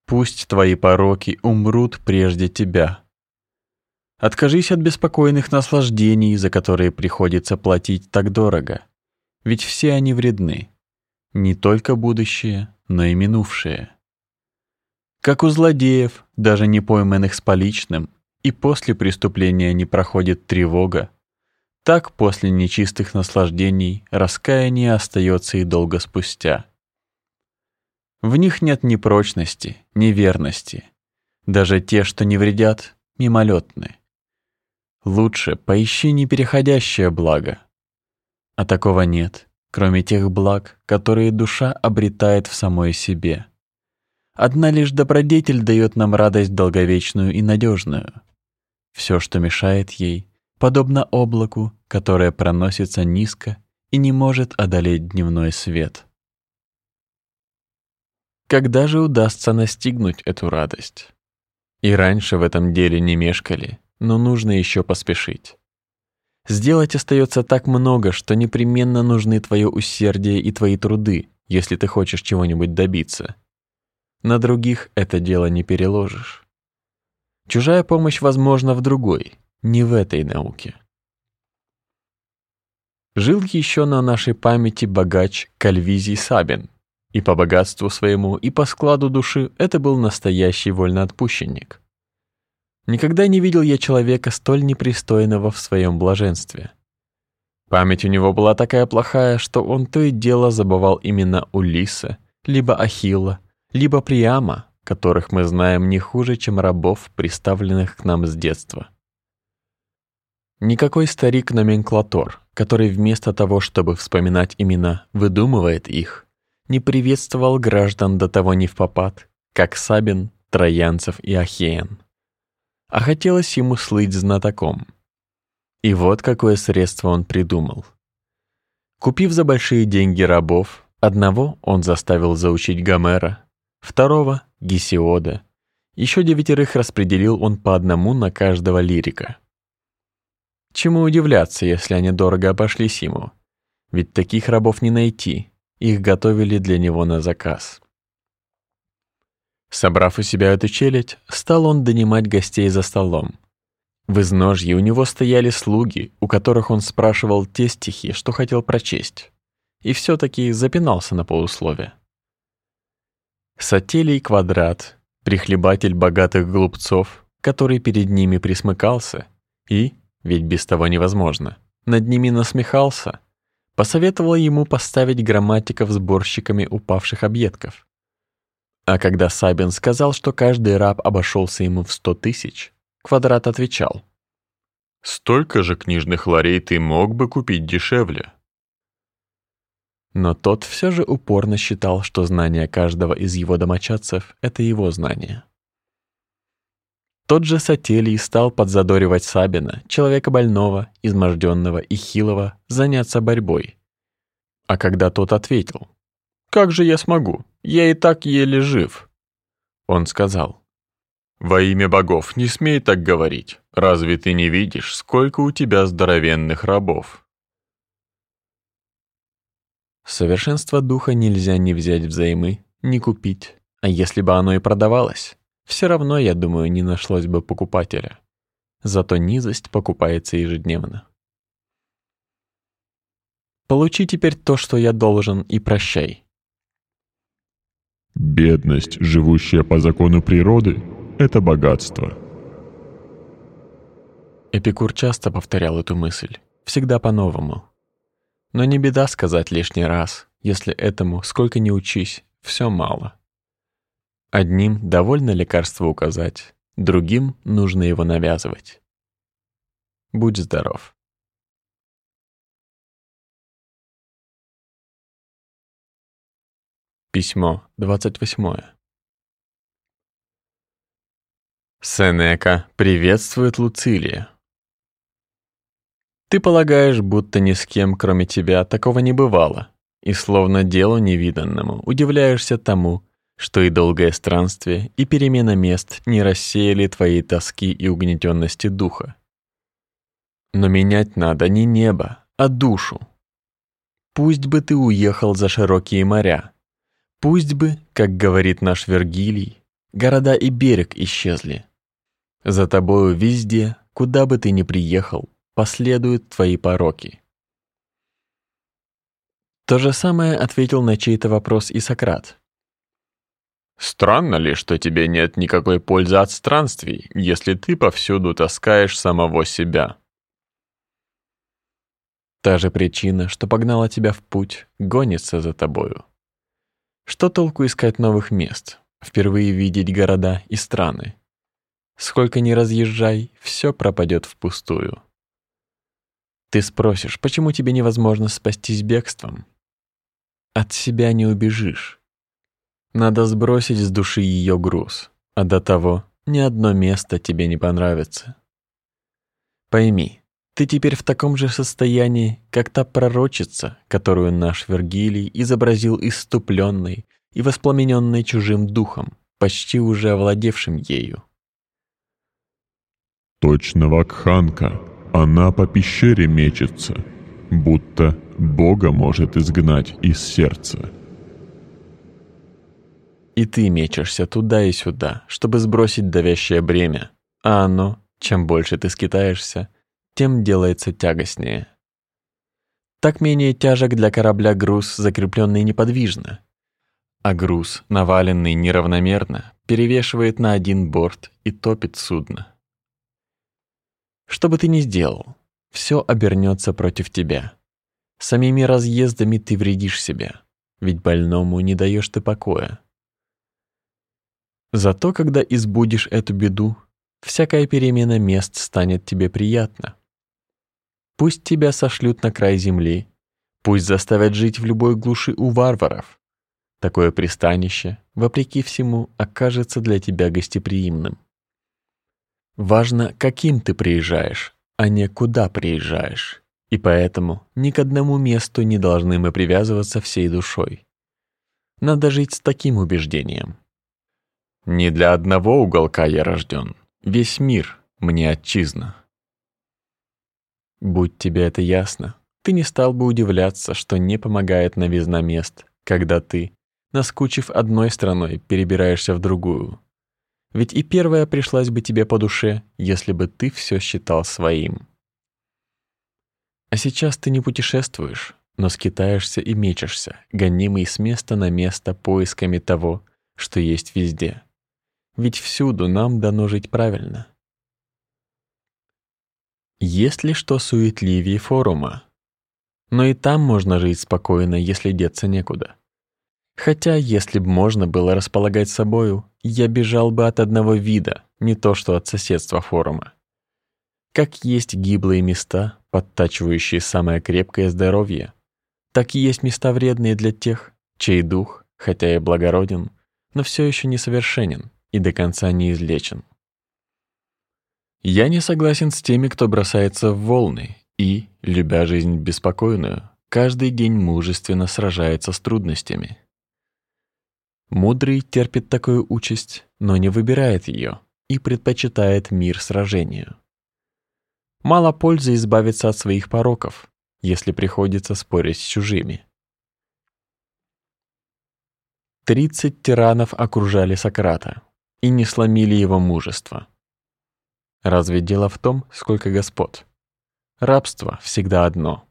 A: Пусть твои пороки умрут прежде тебя. Откажись от беспокойных наслаждений, за которые приходится платить так дорого. Ведь все они вредны. Не только будущее, но и минувшее. Как у злодеев, даже не пойманных с поличным, и после преступления не проходит тревога, так после нечистых наслаждений раскаяние остается и долго спустя. В них нет ни прочности, ни верности. Даже те, что не вредят, мимолетны. Лучше поищи непереходящее благо. А такого нет, кроме тех благ, которые душа обретает в самой себе. Одна лишь добродетель дает нам радость долговечную и надежную. Все, что мешает ей, подобно облаку, которое проносится низко и не может одолеть дневной свет. Когда же удастся настигнуть эту радость? И раньше в этом деле не мешкали, но нужно еще поспешить. Сделать остается так много, что непременно нужны твое усердие и твои труды, если ты хочешь чего-нибудь добиться. На других это дело не переложишь. Чужая помощь возможна в другой, не в этой науке. Жил еще на нашей памяти богач Кальвизий Сабин, и по богатству своему, и по складу души это был настоящий вольноотпущенник. Никогда не видел я человека столь непристойного в своем блаженстве. Память у него была такая плохая, что он то и дело забывал именно Улиса, либо Ахилла, либо Приама, которых мы знаем не хуже, чем рабов, приставленных к нам с детства. Никакой старик-номенклатор, который вместо того, чтобы вспоминать имена, выдумывает их, не приветствовал граждан до того не в попад, как Сабин, Троянцев и Ахеен. А хотелось ему слыть знатоком. И вот какое средство он придумал. Купив за большие деньги рабов, одного он заставил заучить Гомера, второго — Гесиода, еще девятерых распределил он по одному на каждого лирика. Чему удивляться, если они дорого обошлись ему? Ведь таких рабов не найти, их готовили для него на заказ. Собрав у себя эту челядь, стал он донимать гостей за столом. В изножье у него стояли слуги, у которых он спрашивал те стихи, что хотел прочесть, и все-таки запинался на полуслове. Сателий квадрат, прихлебатель богатых глупцов, который перед ними присмыкался, и, ведь без того невозможно, над ними насмехался, посоветовал ему поставить грамматиков сборщиками упавших объедков. А когда Сабин сказал, что каждый раб обошелся ему в сто тысяч, Квадрат отвечал. «Столько же книжных ларей ты мог бы купить дешевле». Но тот все же упорно считал, что знание каждого из его домочадцев — это его знание. Тот же Сателий стал подзадоривать Сабина, человека больного, изможденного и хилого, заняться борьбой. А когда тот ответил, «Как же я смогу? Я и так еле жив». Он сказал, «Во имя богов, не смей так говорить. Разве ты не видишь, сколько у тебя здоровенных рабов?» Совершенство духа нельзя ни взять взаймы, ни купить. А если бы оно и продавалось, все равно, я думаю, не нашлось бы покупателя. Зато низость покупается ежедневно. Получи теперь то, что я должен, и прощай.
B: Бедность, живущая по закону природы, — это богатство.
A: Эпикур часто повторял эту мысль, всегда по-новому. Но не беда сказать лишний раз, если этому, сколько ни учись, все мало. Одним довольно лекарство указать, другим нужно его навязывать. Будь здоров. Письмо 28. Сенека приветствует Луцилия. Ты полагаешь, будто ни с кем, кроме тебя, такого не бывало, и словно делу невиданному удивляешься тому, что и долгое странствие, и перемена мест не рассеяли твои тоски и угнетенности духа. Но менять надо не небо, а душу. Пусть бы ты уехал за широкие моря, Пусть бы, как говорит наш Вергилий, города и берег исчезли. За тобою везде, куда бы ты ни приехал, последуют твои пороки. То же самое ответил на чей-то вопрос и Сократ. Странно ли, что тебе нет никакой пользы от странствий, если ты повсюду таскаешь самого себя? Та же причина, что погнала тебя в путь, гонится за тобою. Что толку искать новых мест, впервые видеть города и страны? Сколько ни разъезжай, все пропадет впустую. Ты спросишь, почему тебе невозможно спастись бегством? От себя не убежишь. Надо сбросить с души ее груз, а до того ни одно место тебе не понравится. Пойми, ты теперь в таком же состоянии, как та пророчица, которую наш Вергилий изобразил иступленной и воспламененной чужим духом, почти уже овладевшим ею.
B: Точно вакханка, она по пещере мечется, будто Бога может изгнать из сердца.
A: И ты мечешься туда и сюда, чтобы сбросить давящее бремя, а оно, чем больше ты скитаешься, тем делается тягостнее. Так менее тяжек для корабля груз, закрепленный неподвижно, а груз, наваленный неравномерно, перевешивает на один борт и топит судно. Что бы ты ни сделал, все обернется против тебя. Самими разъездами ты вредишь себе. ведь больному не даешь ты покоя. Зато когда избудешь эту беду, всякая перемена мест станет тебе приятна. Пусть тебя сошлют на край земли, пусть заставят жить в любой глуши у варваров. Такое пристанище, вопреки всему, окажется для тебя гостеприимным. Важно, каким ты приезжаешь, а не куда приезжаешь. И поэтому ни к одному месту не должны мы привязываться всей душой. Надо жить с таким убеждением. Не для одного уголка я рожден, весь мир мне отчизна. Будь тебе это ясно, ты не стал бы удивляться, что не помогает новизна мест, когда ты, наскучив одной страной, перебираешься в другую. Ведь и первая пришлась бы тебе по душе, если бы ты все считал своим. А сейчас ты не путешествуешь, но скитаешься и мечешься, гонимый с места на место поисками того, что есть везде. Ведь всюду нам дано жить правильно. Есть ли что суетливее форума? Но и там можно жить спокойно, если деться некуда. Хотя, если б можно было располагать собою, я бежал бы от одного вида, не то что от соседства форума. Как есть гиблые места, подтачивающие самое крепкое здоровье, так и есть места вредные для тех, чей дух, хотя и благороден, но все еще несовершенен и до конца не излечен. Я не согласен с теми, кто бросается в волны и, любя жизнь беспокойную, каждый день мужественно сражается с трудностями. Мудрый терпит такую участь, но не выбирает ее и предпочитает мир сражению. Мало пользы избавиться от своих пороков, если приходится спорить с чужими. Тридцать тиранов окружали Сократа и не сломили его мужество. Разве дело в том, сколько господ? Рабство всегда одно.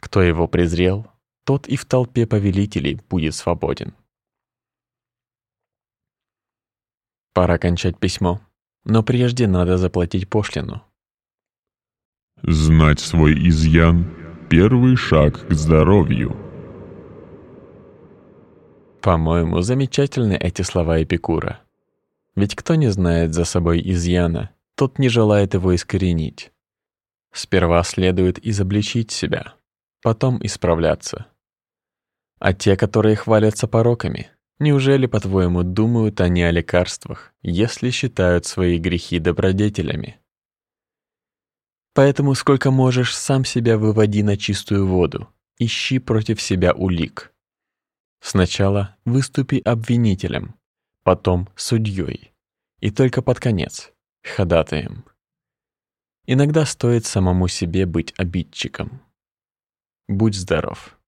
A: Кто его презрел, тот и в толпе повелителей будет свободен. Пора кончать письмо, но прежде надо заплатить пошлину.
B: Знать свой изъян — первый шаг к здоровью.
A: По-моему, замечательны эти слова Эпикура. Ведь кто не знает за собой изъяна, тот не желает его искоренить. Сперва следует изобличить себя, потом исправляться. А те, которые хвалятся пороками, неужели, по-твоему, думают они о лекарствах, если считают свои грехи добродетелями? Поэтому сколько можешь, сам себя выводи на чистую воду, ищи против себя улик. Сначала выступи обвинителем, потом судьей, и только под конец — ходатаем. Иногда стоит самому себе быть обидчиком. Будь здоров.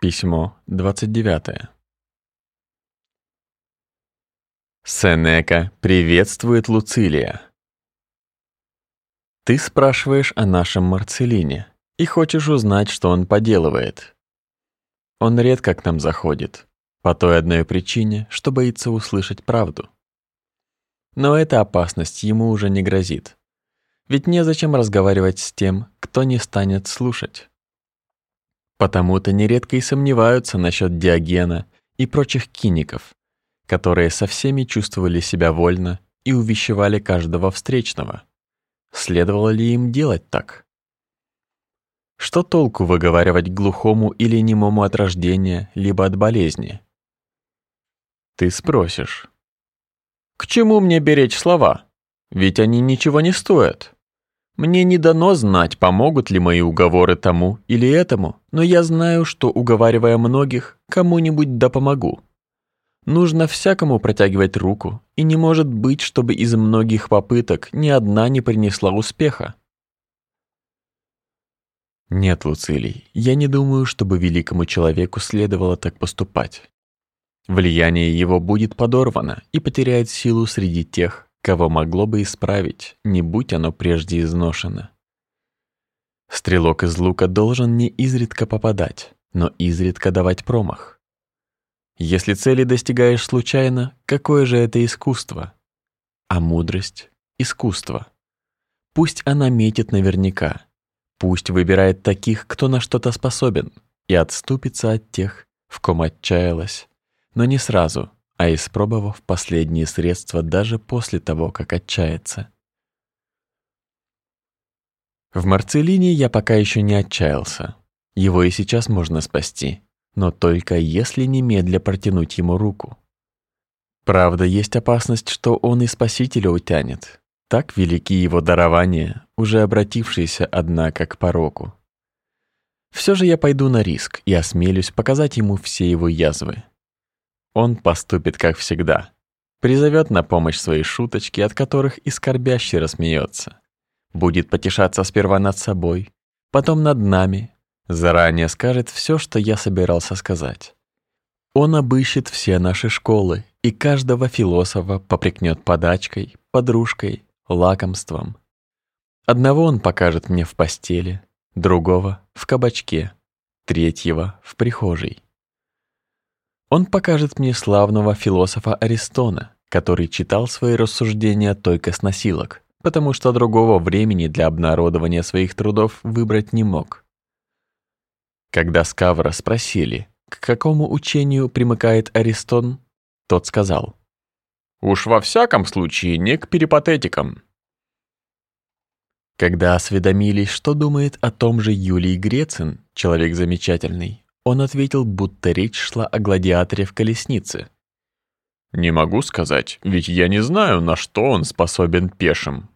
A: Письмо 29. Сенека приветствует Луцилия. Ты спрашиваешь о нашем Марцелине и хочешь узнать, что он поделывает. Он редко к нам заходит, по той одной причине, что боится услышать правду. Но эта опасность ему уже не грозит. Ведь незачем разговаривать с тем, кто не станет слушать. Потому-то нередко и сомневаются насчет Диогена и прочих киников, которые со всеми чувствовали себя вольно и увещевали каждого встречного. Следовало ли им делать так? Что толку выговаривать глухому или немому от рождения, либо от болезни? Ты спросишь. К чему мне беречь слова? Ведь они ничего не стоят. Мне не дано знать, помогут ли мои уговоры тому или этому, но я знаю, что, уговаривая многих, кому-нибудь да помогу. Нужно всякому протягивать руку, и не может быть, чтобы из многих попыток ни одна не принесла успеха. Нет, Луцилий, я не думаю, чтобы великому человеку следовало так поступать. Влияние его будет подорвано и потеряет силу среди тех, кого могло бы исправить, не будь оно прежде изношено. Стрелок из лука должен не изредка попадать, но изредка давать промах. Если цели достигаешь случайно, какое же это искусство? А мудрость — искусство. Пусть она метит наверняка, Пусть выбирает таких, кто на что-то способен, и отступится от тех, в ком отчаялась, но не сразу, а испробовав последние средства даже после того, как отчается. В Марцелине я пока еще не отчаялся. Его и сейчас можно спасти, но только если немедля протянуть ему руку. Правда, есть опасность, что он и спасителя утянет. Так велики его дарования, уже обратившиеся, однако, к пороку. Все же я пойду на риск и осмелюсь показать ему все его язвы. Он поступит как всегда. Призовет на помощь свои шуточки, от которых и скорбящий рассмеется. Будет потешаться сперва над собой, потом над нами. Заранее скажет все, что я собирался сказать. Он обыщет все наши школы и каждого философа попрекнет подачкой, подружкой, лакомством. Одного он покажет мне в постели, другого — в кабачке, третьего — в прихожей. Он покажет мне славного философа Аристона, который читал свои рассуждения только с носилок, потому что другого времени для обнародования своих трудов выбрать не мог. Когда Скавра спросили, к какому учению примыкает Аристон, тот сказал, «Уж во всяком случае не к перипатетикам». Когда осведомились, что думает о том же Юлий Грецин, человек замечательный, он ответил, будто речь шла о гладиаторе в колеснице. «Не могу сказать, ведь я не знаю, на что он способен пешим».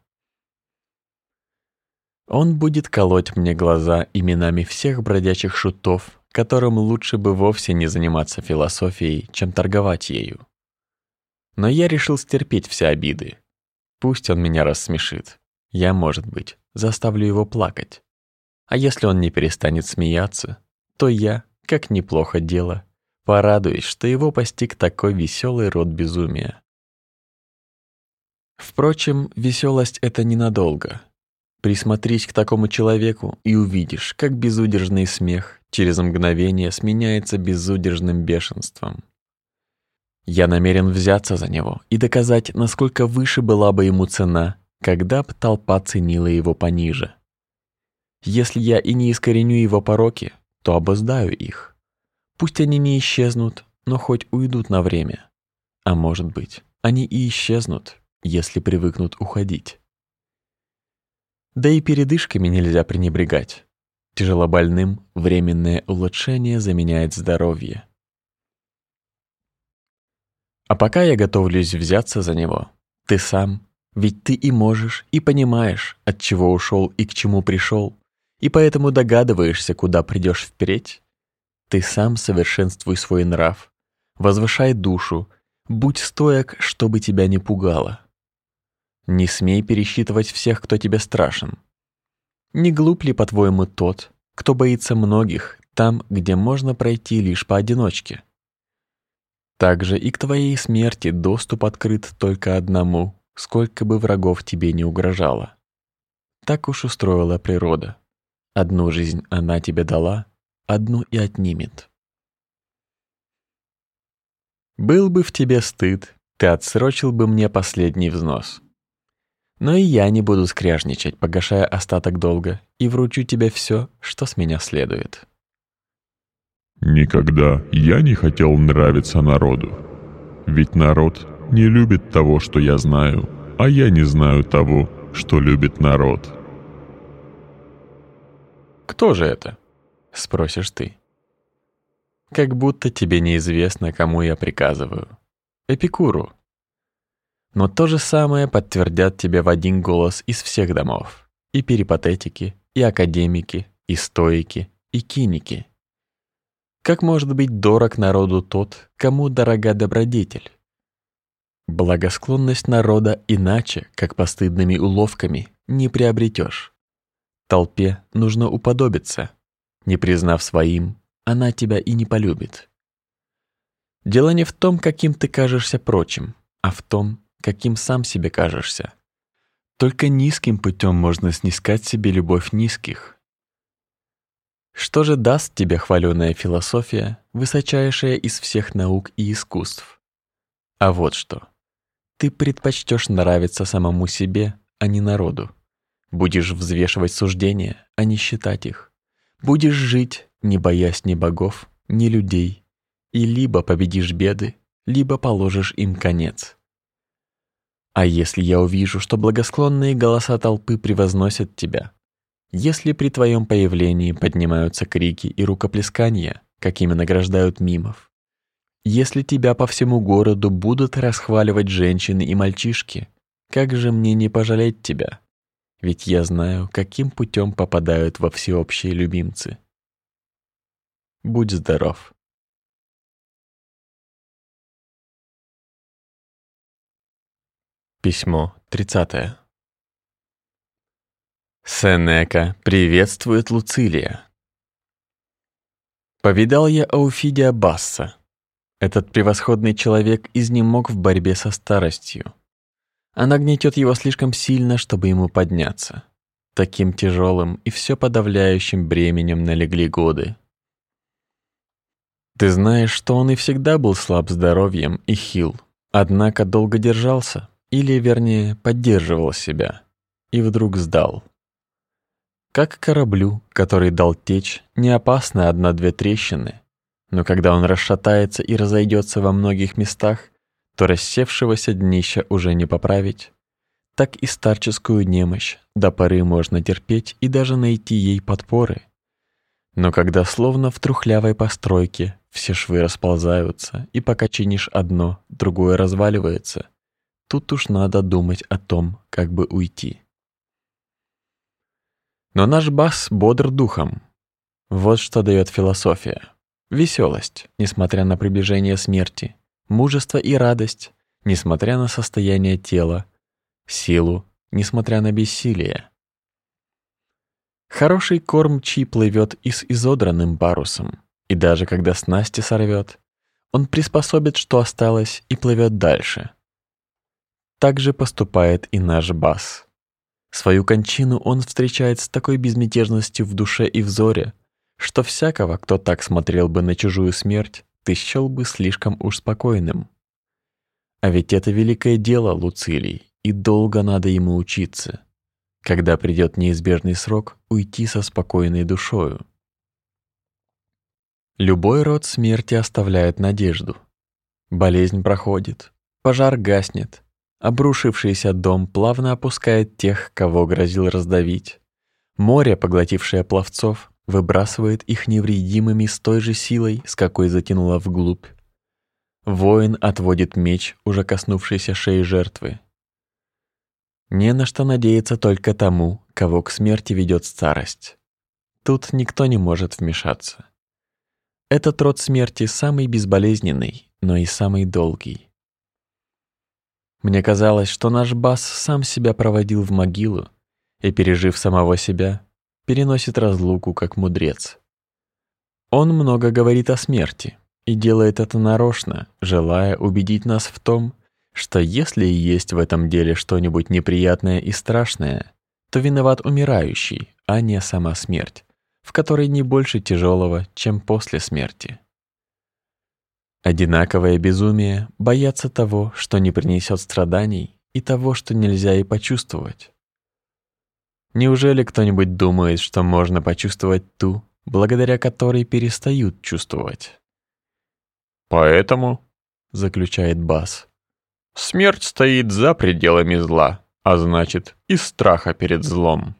A: Он будет колоть мне глаза именами всех бродячих шутов, которым лучше бы вовсе не заниматься философией, чем торговать ею. Но я решил стерпеть все обиды. Пусть он меня рассмешит. Я, может быть, заставлю его плакать. А если он не перестанет смеяться, то я, как неплохо дело, порадуюсь, что его постиг такой веселый род безумия. Впрочем, веселость это ненадолго. Присмотрись к такому человеку и увидишь, как безудержный смех через мгновение сменяется безудержным бешенством. Я намерен взяться за него и доказать, насколько выше была бы ему цена, когда б толпа ценила его пониже. Если я и не искореню его пороки, то обуздаю их. Пусть они не исчезнут, но хоть уйдут на время. А может быть, они и исчезнут, если привыкнут уходить. Да и передышками нельзя пренебрегать. Тяжелобольным временное улучшение заменяет здоровье. А пока я готовлюсь взяться за него, ты сам, ведь ты и можешь, и понимаешь, от чего ушел и к чему пришел, и поэтому догадываешься, куда придешь впредь. Ты сам совершенствуй свой нрав, возвышай душу, будь стоек, чтобы тебя не пугало. Не смей пересчитывать всех, кто тебе страшен. Не глуп ли, по-твоему, тот, кто боится многих там, где можно пройти лишь поодиночке? Также и к твоей смерти доступ открыт только одному, сколько бы врагов тебе не угрожало. Так уж устроила природа. Одну жизнь она тебе дала, одну и отнимет. Был бы в тебе стыд, ты отсрочил бы мне последний взнос. Но и я не буду скряжничать, погашая остаток долга, и вручу тебе все, что с меня следует.
B: Никогда я не хотел нравиться народу. Ведь народ не любит того, что я знаю, а я не знаю того, что любит народ.
A: «Кто же это?» — спросишь ты. Как будто тебе неизвестно, кому я приказываю. Эпикуру, но то же самое подтвердят тебе в один голос из всех домов. И перипатетики, и академики, и стоики, и киники. Как может быть дорог народу тот, кому дорога добродетель? Благосклонность народа иначе, как постыдными уловками, не приобретешь. Толпе нужно уподобиться. Не признав своим, она тебя и не полюбит. Дело не в том, каким ты кажешься прочим, а в том, каким сам себе кажешься. Только низким путем можно снискать себе любовь низких. Что же даст тебе хваленая философия, высочайшая из всех наук и искусств? А вот что. Ты предпочтешь нравиться самому себе, а не народу. Будешь взвешивать суждения, а не считать их. Будешь жить, не боясь ни богов, ни людей, и либо победишь беды, либо положишь им конец. А если я увижу, что благосклонные голоса толпы превозносят тебя, если при твоем появлении поднимаются крики и рукоплескания, какими награждают мимов, если тебя по всему городу будут расхваливать женщины и мальчишки, как же мне не пожалеть тебя? Ведь я знаю, каким путем попадают во всеобщие любимцы. Будь здоров. Письмо 30. Сенека приветствует Луцилия. Повидал я Ауфидия Басса. Этот превосходный человек изнемог в борьбе со старостью. Она гнетет его слишком сильно, чтобы ему подняться. Таким тяжелым и все подавляющим бременем налегли годы. Ты знаешь, что он и всегда был слаб здоровьем и хил, однако долго держался, или, вернее, поддерживал себя, и вдруг сдал. Как кораблю, который дал течь, не опасны одна-две трещины, но когда он расшатается и разойдется во многих местах, то рассевшегося днища уже не поправить. Так и старческую немощь до поры можно терпеть и даже найти ей подпоры. Но когда словно в трухлявой постройке все швы расползаются, и пока чинишь одно, другое разваливается, тут уж надо думать о том, как бы уйти. Но наш бас бодр духом. Вот что дает философия. Веселость, несмотря на приближение смерти, мужество и радость, несмотря на состояние тела, силу, несмотря на бессилие. Хороший кормчий плывет и с изодранным парусом, и даже когда снасти сорвет, он приспособит, что осталось, и плывет дальше. Так же поступает и наш бас. Свою кончину он встречает с такой безмятежностью в душе и взоре, что всякого, кто так смотрел бы на чужую смерть, ты счел бы слишком уж спокойным. А ведь это великое дело, Луцилий, и долго надо ему учиться. Когда придет неизбежный срок, уйти со спокойной душою. Любой род смерти оставляет надежду. Болезнь проходит, пожар гаснет, Обрушившийся дом плавно опускает тех, кого грозил раздавить. Море, поглотившее пловцов, выбрасывает их невредимыми с той же силой, с какой затянуло вглубь. Воин отводит меч, уже коснувшийся шеи жертвы. Не на что надеяться только тому, кого к смерти ведет старость. Тут никто не может вмешаться. Этот род смерти самый безболезненный, но и самый долгий. Мне казалось, что наш бас сам себя проводил в могилу и, пережив самого себя, переносит разлуку как мудрец. Он много говорит о смерти и делает это нарочно, желая убедить нас в том, что если есть в этом деле что-нибудь неприятное и страшное, то виноват умирающий, а не сама смерть, в которой не больше тяжелого, чем после смерти. Одинаковое безумие — бояться того, что не принесет страданий, и того, что нельзя и почувствовать. Неужели кто-нибудь думает, что можно почувствовать ту, благодаря которой перестают чувствовать?
B: Поэтому,
A: заключает Бас,
B: смерть стоит за пределами зла, а значит, из страха перед злом.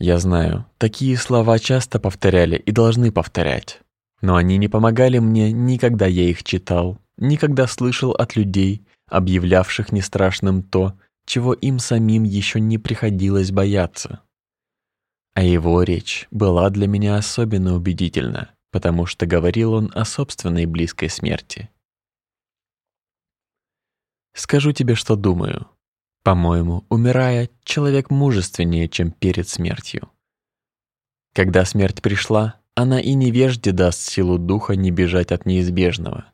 A: Я знаю, такие слова часто повторяли и должны повторять. Но они не помогали мне ни когда я их читал, ни когда слышал от людей, объявлявших нестрашным то, чего им самим еще не приходилось бояться. А его речь была для меня особенно убедительна, потому что говорил он о собственной близкой смерти. Скажу тебе, что думаю. По-моему, умирая, человек мужественнее, чем перед смертью. Когда смерть пришла, она и невежде даст силу духа не бежать от неизбежного.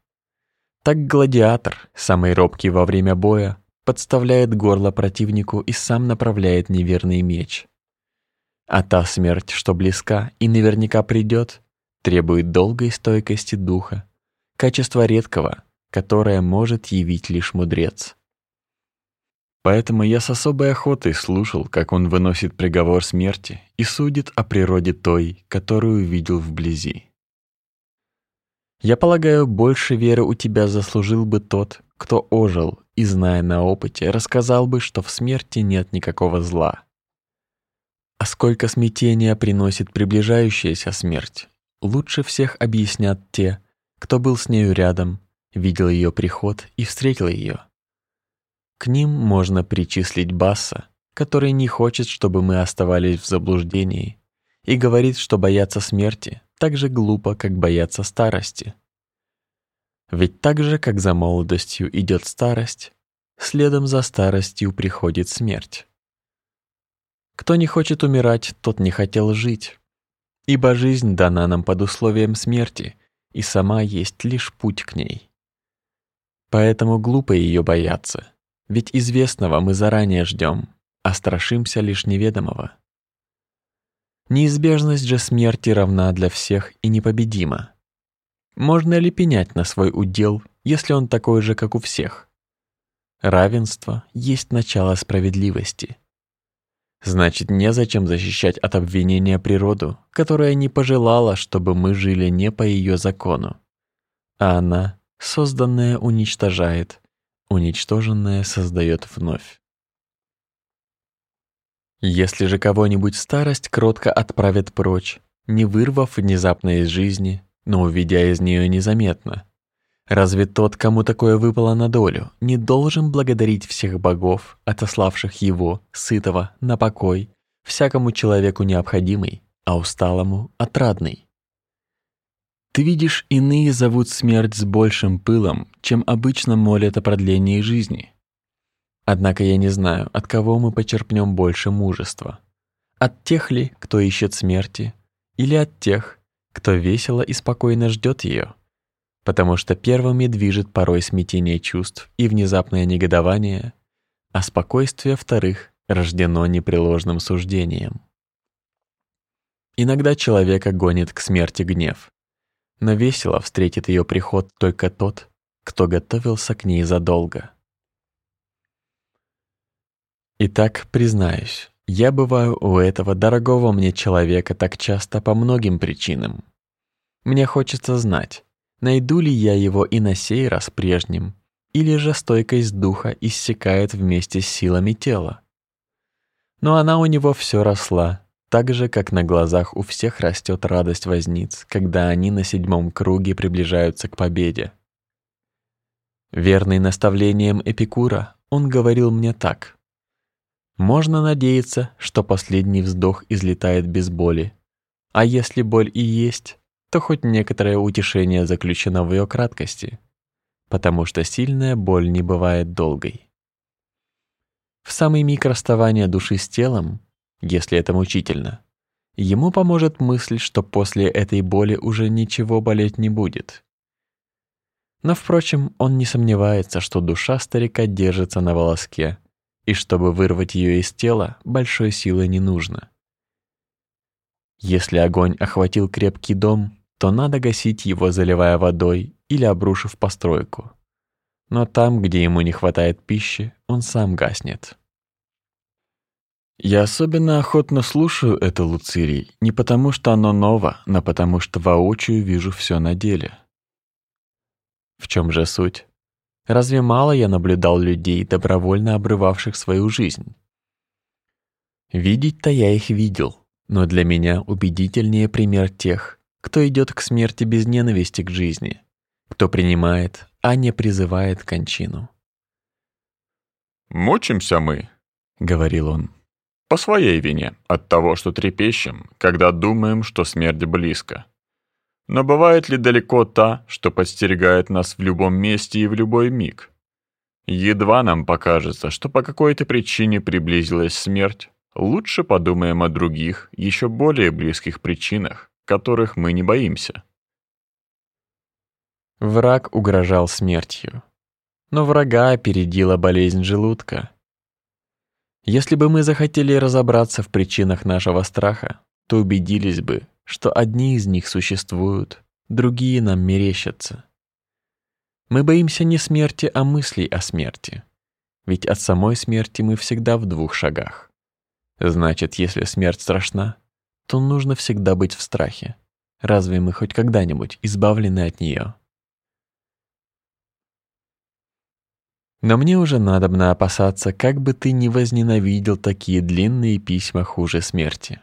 A: Так гладиатор, самый робкий во время боя, подставляет горло противнику и сам направляет неверный меч. А та смерть, что близка и наверняка придет, требует долгой стойкости духа, качества редкого, которое может явить лишь мудрец. Поэтому я с особой охотой слушал, как он выносит приговор смерти и судит о природе той, которую видел вблизи. Я полагаю, больше веры у тебя заслужил бы тот, кто ожил и, зная на опыте, рассказал бы, что в смерти нет никакого зла. А сколько смятения приносит приближающаяся смерть, лучше всех объяснят те, кто был с нею рядом, видел ее приход и встретил ее. К ним можно причислить Басса, который не хочет, чтобы мы оставались в заблуждении, и говорит, что бояться смерти так же глупо, как бояться старости. Ведь так же, как за молодостью идет старость, следом за старостью приходит смерть. Кто не хочет умирать, тот не хотел жить, ибо жизнь дана нам под условием смерти, и сама есть лишь путь к ней. Поэтому глупо ее бояться, ведь известного мы заранее ждем, а страшимся лишь неведомого. Неизбежность же смерти равна для всех и непобедима. Можно ли пенять на свой удел, если он такой же, как у всех? Равенство есть начало справедливости. Значит, незачем защищать от обвинения природу, которая не пожелала, чтобы мы жили не по ее закону, а она, созданная, уничтожает, уничтоженное создает вновь. Если же кого-нибудь старость кротко отправит прочь, не вырвав внезапно из жизни, но увидя из нее незаметно, разве тот, кому такое выпало на долю, не должен благодарить всех богов, отославших его, сытого, на покой, всякому человеку необходимый, а усталому отрадный? Ты видишь, иные зовут смерть с большим пылом, чем обычно молят о продлении жизни. Однако я не знаю, от кого мы почерпнем больше мужества. От тех ли, кто ищет смерти, или от тех, кто весело и спокойно ждет ее? Потому что первыми движет порой смятение чувств и внезапное негодование, а спокойствие вторых рождено непреложным суждением. Иногда человека гонит к смерти гнев, но весело встретит ее приход только тот, кто готовился к ней задолго. Итак, признаюсь, я бываю у этого дорогого мне человека так часто по многим причинам. Мне хочется знать, найду ли я его и на сей раз прежним, или же стойкость духа иссякает вместе с силами тела. Но она у него все росла, так же, как на глазах у всех растет радость возниц, когда они на седьмом круге приближаются к победе. Верный наставлением Эпикура, он говорил мне так. Можно надеяться, что последний вздох излетает без боли. А если боль и есть, то хоть некоторое утешение заключено в ее краткости, потому что сильная боль не бывает долгой. В самый миг расставания души с телом если это мучительно. Ему поможет мысль, что после этой боли уже ничего болеть не будет. Но, впрочем, он не сомневается, что душа старика держится на волоске, и чтобы вырвать ее из тела, большой силы не нужно. Если огонь охватил крепкий дом, то надо гасить его, заливая водой или обрушив постройку. Но там, где ему не хватает пищи, он сам гаснет. Я особенно охотно слушаю это Луцирий, не потому что оно ново, но потому что воочию вижу все на деле. В чем же суть? Разве мало я наблюдал людей, добровольно обрывавших свою жизнь? Видеть-то я их видел, но для меня убедительнее пример тех, кто идет к смерти без ненависти к жизни, кто принимает, а не призывает кончину.
B: «Мучимся мы», — говорил он. По своей вине, от того, что трепещем, когда думаем, что смерть близко. Но бывает ли далеко та, что подстерегает нас в любом месте и в любой миг? Едва нам покажется, что по какой-то причине приблизилась смерть, лучше подумаем о других, еще более близких причинах, которых мы не боимся.
A: Враг угрожал смертью. Но врага опередила болезнь желудка. Если бы мы захотели разобраться в причинах нашего страха, то убедились бы, что одни из них существуют, другие нам мерещатся. Мы боимся не смерти, а мыслей о смерти. ведь от самой смерти мы всегда в двух шагах. Значит, если смерть страшна, то нужно всегда быть в страхе. Разве мы хоть когда-нибудь избавлены от нее? Но мне уже надобно опасаться, как бы ты ни возненавидел такие длинные письма хуже смерти.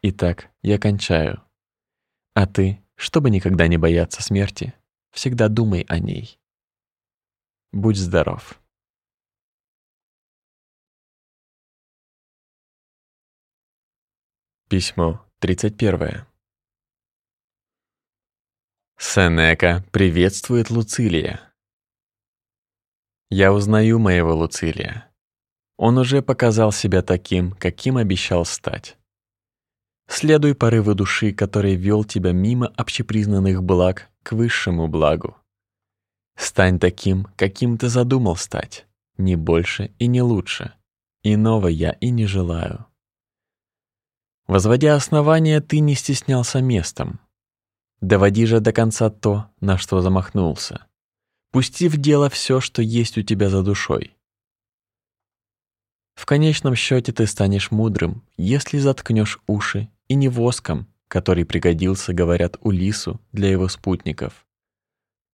A: Итак, я кончаю. А ты, чтобы никогда не бояться смерти, всегда думай о ней. Будь здоров. Письмо 31. Сенека приветствует Луцилия. Я узнаю моего Луцилия. Он уже показал себя таким, каким обещал стать. Следуй порыву души, который вел тебя мимо общепризнанных благ к высшему благу. Стань таким, каким ты задумал стать, не больше и не лучше. Иного я и не желаю. Возводя основания, ты не стеснялся местом. Доводи же до конца то, на что замахнулся. Пусти в дело все, что есть у тебя за душой. В конечном счете ты станешь мудрым, если заткнешь уши и не воском, который пригодился, говорят, Улису для его спутников.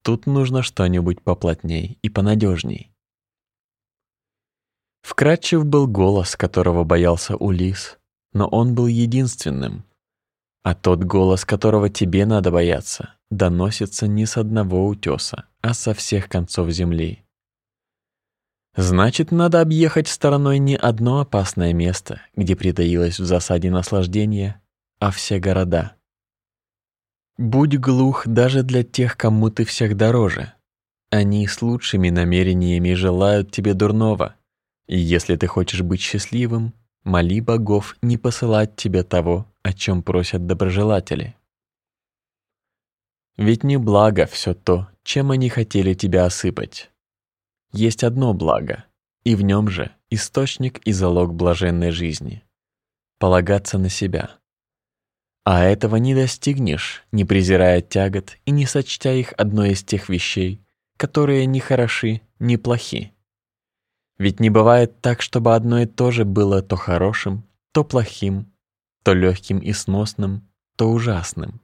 A: Тут нужно что-нибудь поплотней и понадежней. Вкрадчив был голос, которого боялся Улис, но он был единственным. А тот голос, которого тебе надо бояться, доносится не с одного утеса, а со всех концов земли. Значит, надо объехать стороной не одно опасное место, где притаилось в засаде наслаждение, а все города. Будь глух даже для тех, кому ты всех дороже. Они с лучшими намерениями желают тебе дурного. И если ты хочешь быть счастливым, Моли богов не посылать тебе того, о чем просят доброжелатели. Ведь не благо все то, чем они хотели тебя осыпать. Есть одно благо, и в нем же источник и залог блаженной жизни — полагаться на себя. А этого не достигнешь, не презирая тягот и не сочтя их одной из тех вещей, которые ни хороши, ни плохи. Ведь не бывает так, чтобы одно и то же было то хорошим, то плохим, то легким и сносным, то ужасным.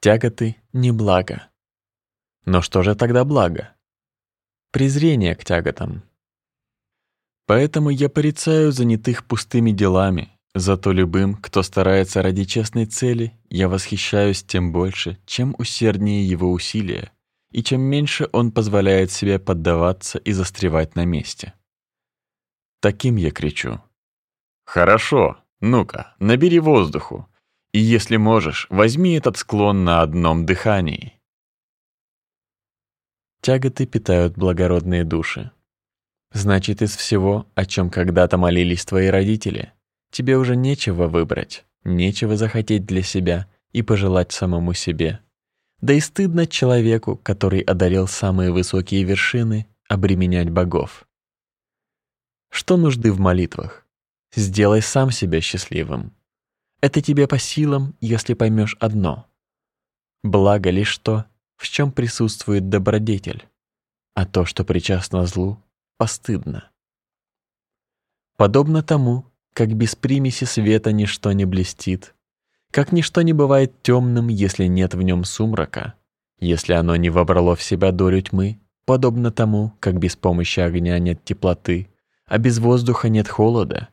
A: Тяготы не благо. Но что же тогда благо? Презрение к тяготам. Поэтому я порицаю занятых пустыми делами, зато любым, кто старается ради честной цели, я восхищаюсь тем больше, чем усерднее его усилия, и чем меньше он позволяет себе поддаваться и застревать на месте. Таким я кричу. «Хорошо, ну-ка, набери воздуху, и если можешь, возьми этот склон на одном дыхании». Тяготы питают благородные души. Значит, из всего, о чем когда-то молились твои родители, тебе уже нечего выбрать, нечего захотеть для себя и пожелать самому себе. Да и стыдно человеку, который одарил самые высокие вершины, обременять богов. Что нужды в молитвах? Сделай сам себя счастливым. Это тебе по силам, если поймешь одно. Благо лишь то, в чем присутствует добродетель, а то, что причастно злу, постыдно. Подобно тому, как без примеси света ничто не блестит, как ничто не бывает темным, если нет в нем сумрака, если оно не вобрало в себя долю тьмы, подобно тому, как без помощи огня нет теплоты, а без воздуха нет холода,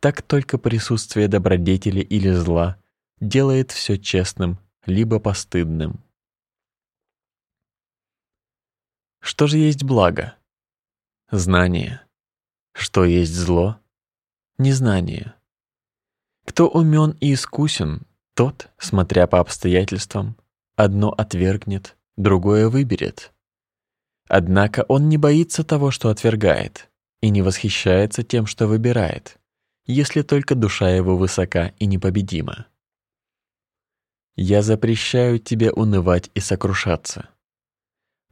A: так только присутствие добродетели или зла делает все честным либо постыдным. Что же есть благо? Знание. Что есть зло? Незнание. Кто умен и искусен, тот, смотря по обстоятельствам, одно отвергнет, другое выберет. Однако он не боится того, что отвергает, и не восхищается тем, что выбирает, если только душа его высока и непобедима. Я запрещаю тебе унывать и сокрушаться.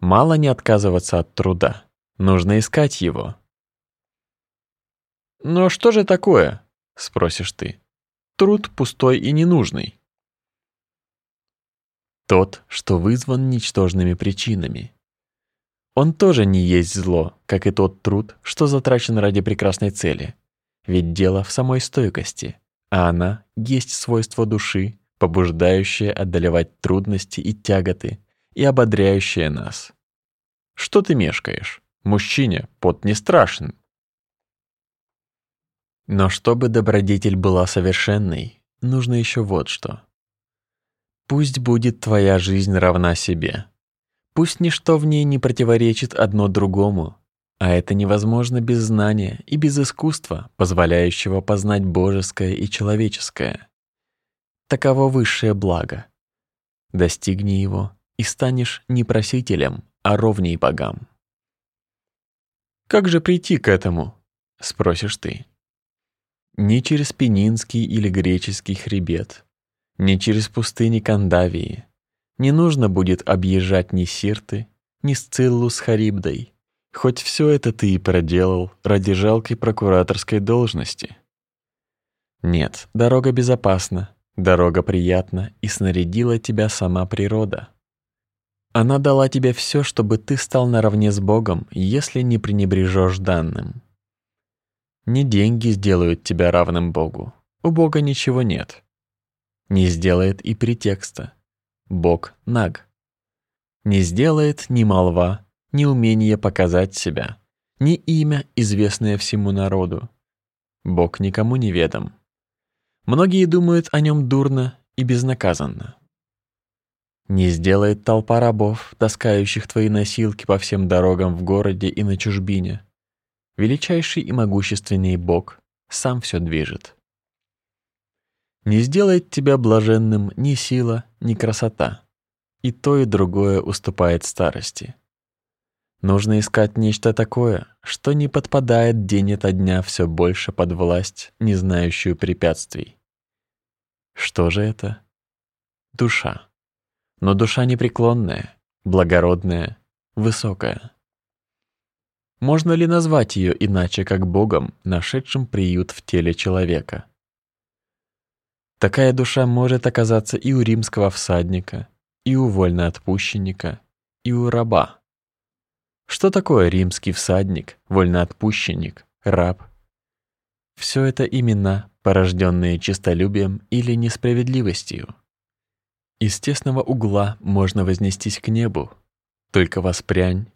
A: Мало не отказываться от труда, нужно искать его. Но что же такое? спросишь ты труд пустой и ненужный. Тот, что вызван ничтожными причинами. Он тоже не есть зло, как и тот труд, что затрачен ради прекрасной цели. Ведь дело в самой стойкости, а она есть свойство души, побуждающее одолевать трудности и тяготы и ободряющее нас. Что ты мешкаешь? Мужчине пот не страшен. Но чтобы добродетель была совершенной, нужно еще вот что. Пусть будет твоя жизнь равна себе. Пусть ничто в ней не противоречит одно другому, а это невозможно без знания и без искусства, позволяющего познать божеское и человеческое. Таково высшее благо. Достигни его и станешь не просителем, а ровней богам. Как же прийти к этому? Спросишь ты. Не через Пенинский или греческий хребет, не через пустыни Кандавии. Не нужно будет объезжать ни Сирты, ни Сциллу с Харибдой, хоть все это ты и проделал ради жалкой прокураторской должности. Нет, дорога безопасна, дорога приятна и снарядила тебя сама природа. Она дала тебе все, чтобы ты стал наравне с Богом, если не пренебрежешь данным. Не деньги сделают тебя равным Богу. У Бога ничего нет. Не сделает и претекста. Бог наг. Не сделает ни молва, ни умение показать себя, ни имя, известное всему народу. Бог никому не ведом. Многие думают о нем дурно и безнаказанно. Не сделает толпа рабов, таскающих твои носилки по всем дорогам в городе и на чужбине, величайший и могущественный Бог сам все движет. Не сделает тебя блаженным ни сила, ни красота. И то, и другое уступает старости. Нужно искать нечто такое, что не подпадает день ото дня все больше под власть, не знающую препятствий. Что же это? Душа. Но душа непреклонная, благородная, высокая. Можно ли назвать ее иначе, как Богом, нашедшим приют в теле человека? Такая душа может оказаться и у римского всадника, и у вольноотпущенника, и у раба. Что такое римский всадник, вольноотпущенник, раб? Все это имена, порожденные честолюбием или несправедливостью. Из тесного угла можно вознестись к небу, только воспрянь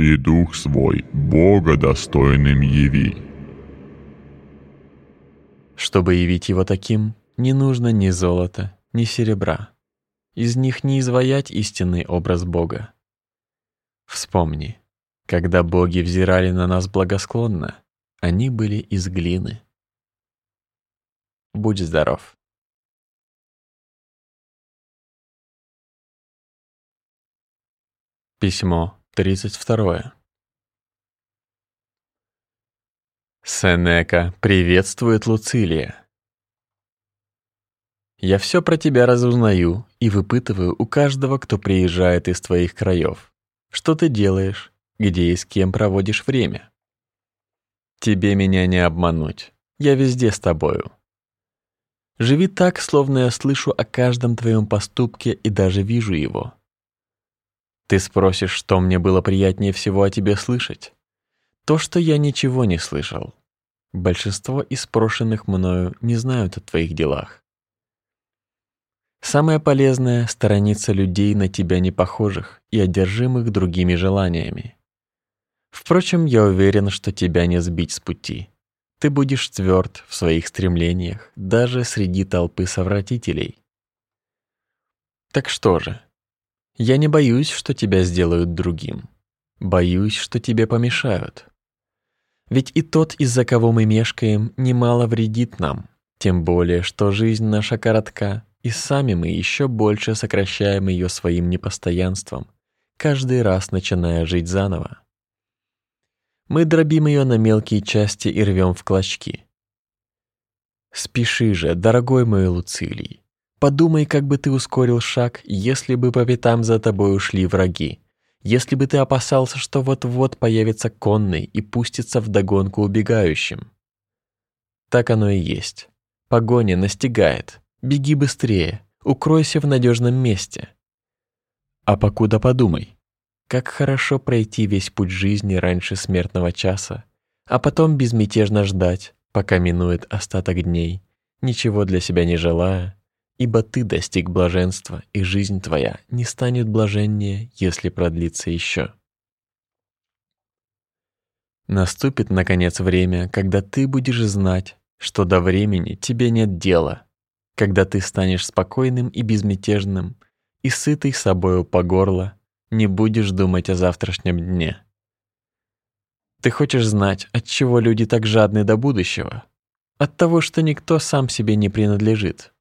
B: и дух свой Бога достойным яви.
A: Чтобы явить его таким, не нужно ни золота, ни серебра. Из них не изваять истинный образ Бога. Вспомни, когда боги взирали на нас благосклонно, они были из глины. Будь здоров. Письмо Тридцать второе. Сенека приветствует Луцилия. Я все про тебя разузнаю и выпытываю у каждого, кто приезжает из твоих краев. Что ты делаешь, где и с кем проводишь время. Тебе меня не обмануть. Я везде с тобою. Живи так, словно я слышу о каждом твоем поступке и даже вижу его. Ты спросишь, что мне было приятнее всего о тебе слышать? То, что я ничего не слышал. Большинство из спрошенных мною не знают о твоих делах. Самое полезное — сторониться людей на тебя не похожих и одержимых другими желаниями. Впрочем, я уверен, что тебя не сбить с пути. Ты будешь тверд в своих стремлениях, даже среди толпы совратителей. Так что же, я не боюсь, что тебя сделают другим. Боюсь, что тебе помешают. Ведь и тот, из-за кого мы мешкаем, немало вредит нам. Тем более, что жизнь наша коротка, и сами мы еще больше сокращаем ее своим непостоянством, каждый раз начиная жить заново. Мы дробим ее на мелкие части и рвем в клочки. Спеши же, дорогой мой Луцилий, Подумай, как бы ты ускорил шаг, если бы по пятам за тобой ушли враги. Если бы ты опасался, что вот-вот появится конный и пустится в догонку убегающим. Так оно и есть. Погоня настигает. Беги быстрее, укройся в надежном месте. А покуда подумай, как хорошо пройти весь путь жизни раньше смертного часа, а потом безмятежно ждать, пока минует остаток дней, ничего для себя не желая, ибо ты достиг блаженства, и жизнь твоя не станет блаженнее, если продлится еще. Наступит, наконец, время, когда ты будешь знать, что до времени тебе нет дела, когда ты станешь спокойным и безмятежным, и сытый собою по горло, не будешь думать о завтрашнем дне. Ты хочешь знать, от чего люди так жадны до будущего? От того, что никто сам себе не принадлежит.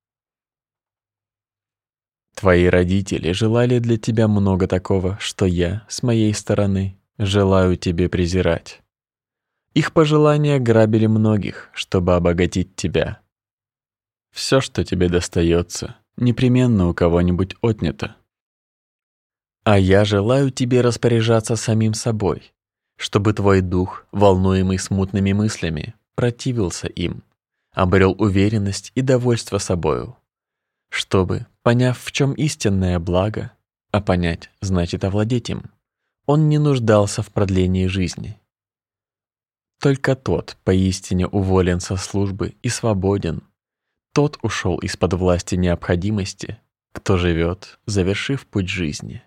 A: Твои родители желали для тебя много такого, что я, с моей стороны, желаю тебе презирать. Их пожелания грабили многих, чтобы обогатить тебя. Все, что тебе достается, непременно у кого-нибудь отнято. А я желаю тебе распоряжаться самим собой, чтобы твой дух, волнуемый смутными мыслями, противился им, обрел уверенность и довольство собою, чтобы, поняв, в чем истинное благо, а понять значит овладеть им, он не нуждался в продлении жизни. Только тот поистине уволен со службы и свободен. Тот ушел из-под власти необходимости, кто живет, завершив путь жизни.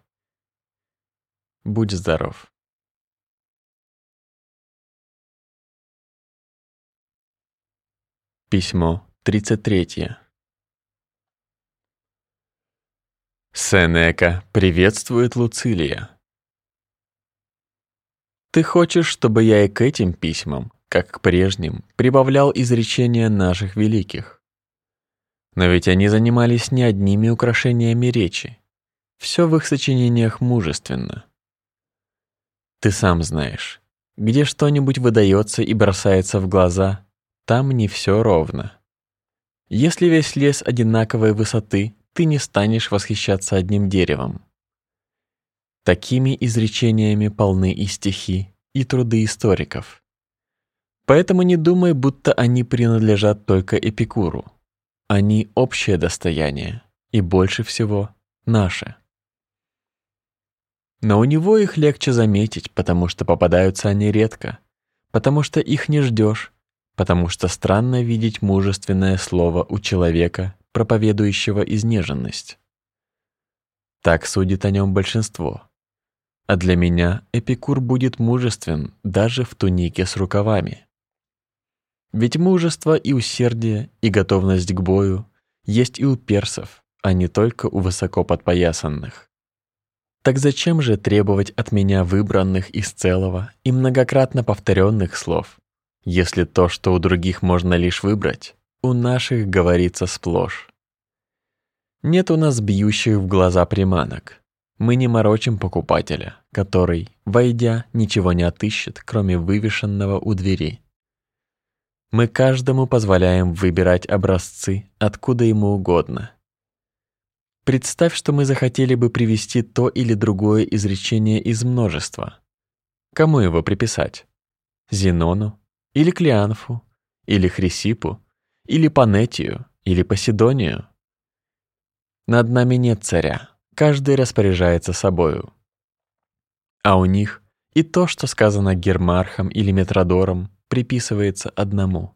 A: Будь здоров. Письмо 33. Сенека приветствует Луцилия. Ты хочешь, чтобы я и к этим письмам, как к прежним, прибавлял изречения наших великих? Но ведь они занимались не одними украшениями речи. Все в их сочинениях мужественно. Ты сам знаешь, где что-нибудь выдается и бросается в глаза, там не все ровно. Если весь лес одинаковой высоты, ты не станешь восхищаться одним деревом. Такими изречениями полны и стихи, и труды историков. Поэтому не думай, будто они принадлежат только Эпикуру. Они общее достояние, и больше всего наше. Но у него их легче заметить, потому что попадаются они редко, потому что их не ждешь, потому что странно видеть мужественное слово у человека, проповедующего изнеженность. Так судит о нем большинство. А для меня Эпикур будет мужествен даже в тунике с рукавами. Ведь мужество и усердие, и готовность к бою есть и у персов, а не только у высоко подпоясанных. Так зачем же требовать от меня выбранных из целого и многократно повторенных слов, если то, что у других можно лишь выбрать, у наших говорится сплошь. Нет у нас бьющих в глаза приманок. Мы не морочим покупателя, который, войдя, ничего не отыщет, кроме вывешенного у двери. Мы каждому позволяем выбирать образцы, откуда ему угодно. Представь, что мы захотели бы привести то или другое изречение из множества. Кому его приписать? Зенону? Или Клеанфу? Или Хрисипу? Или Панетию, или Поседонию. Над нами нет царя, каждый распоряжается собою. А у них и то, что сказано Гермархом или Метродором, приписывается одному.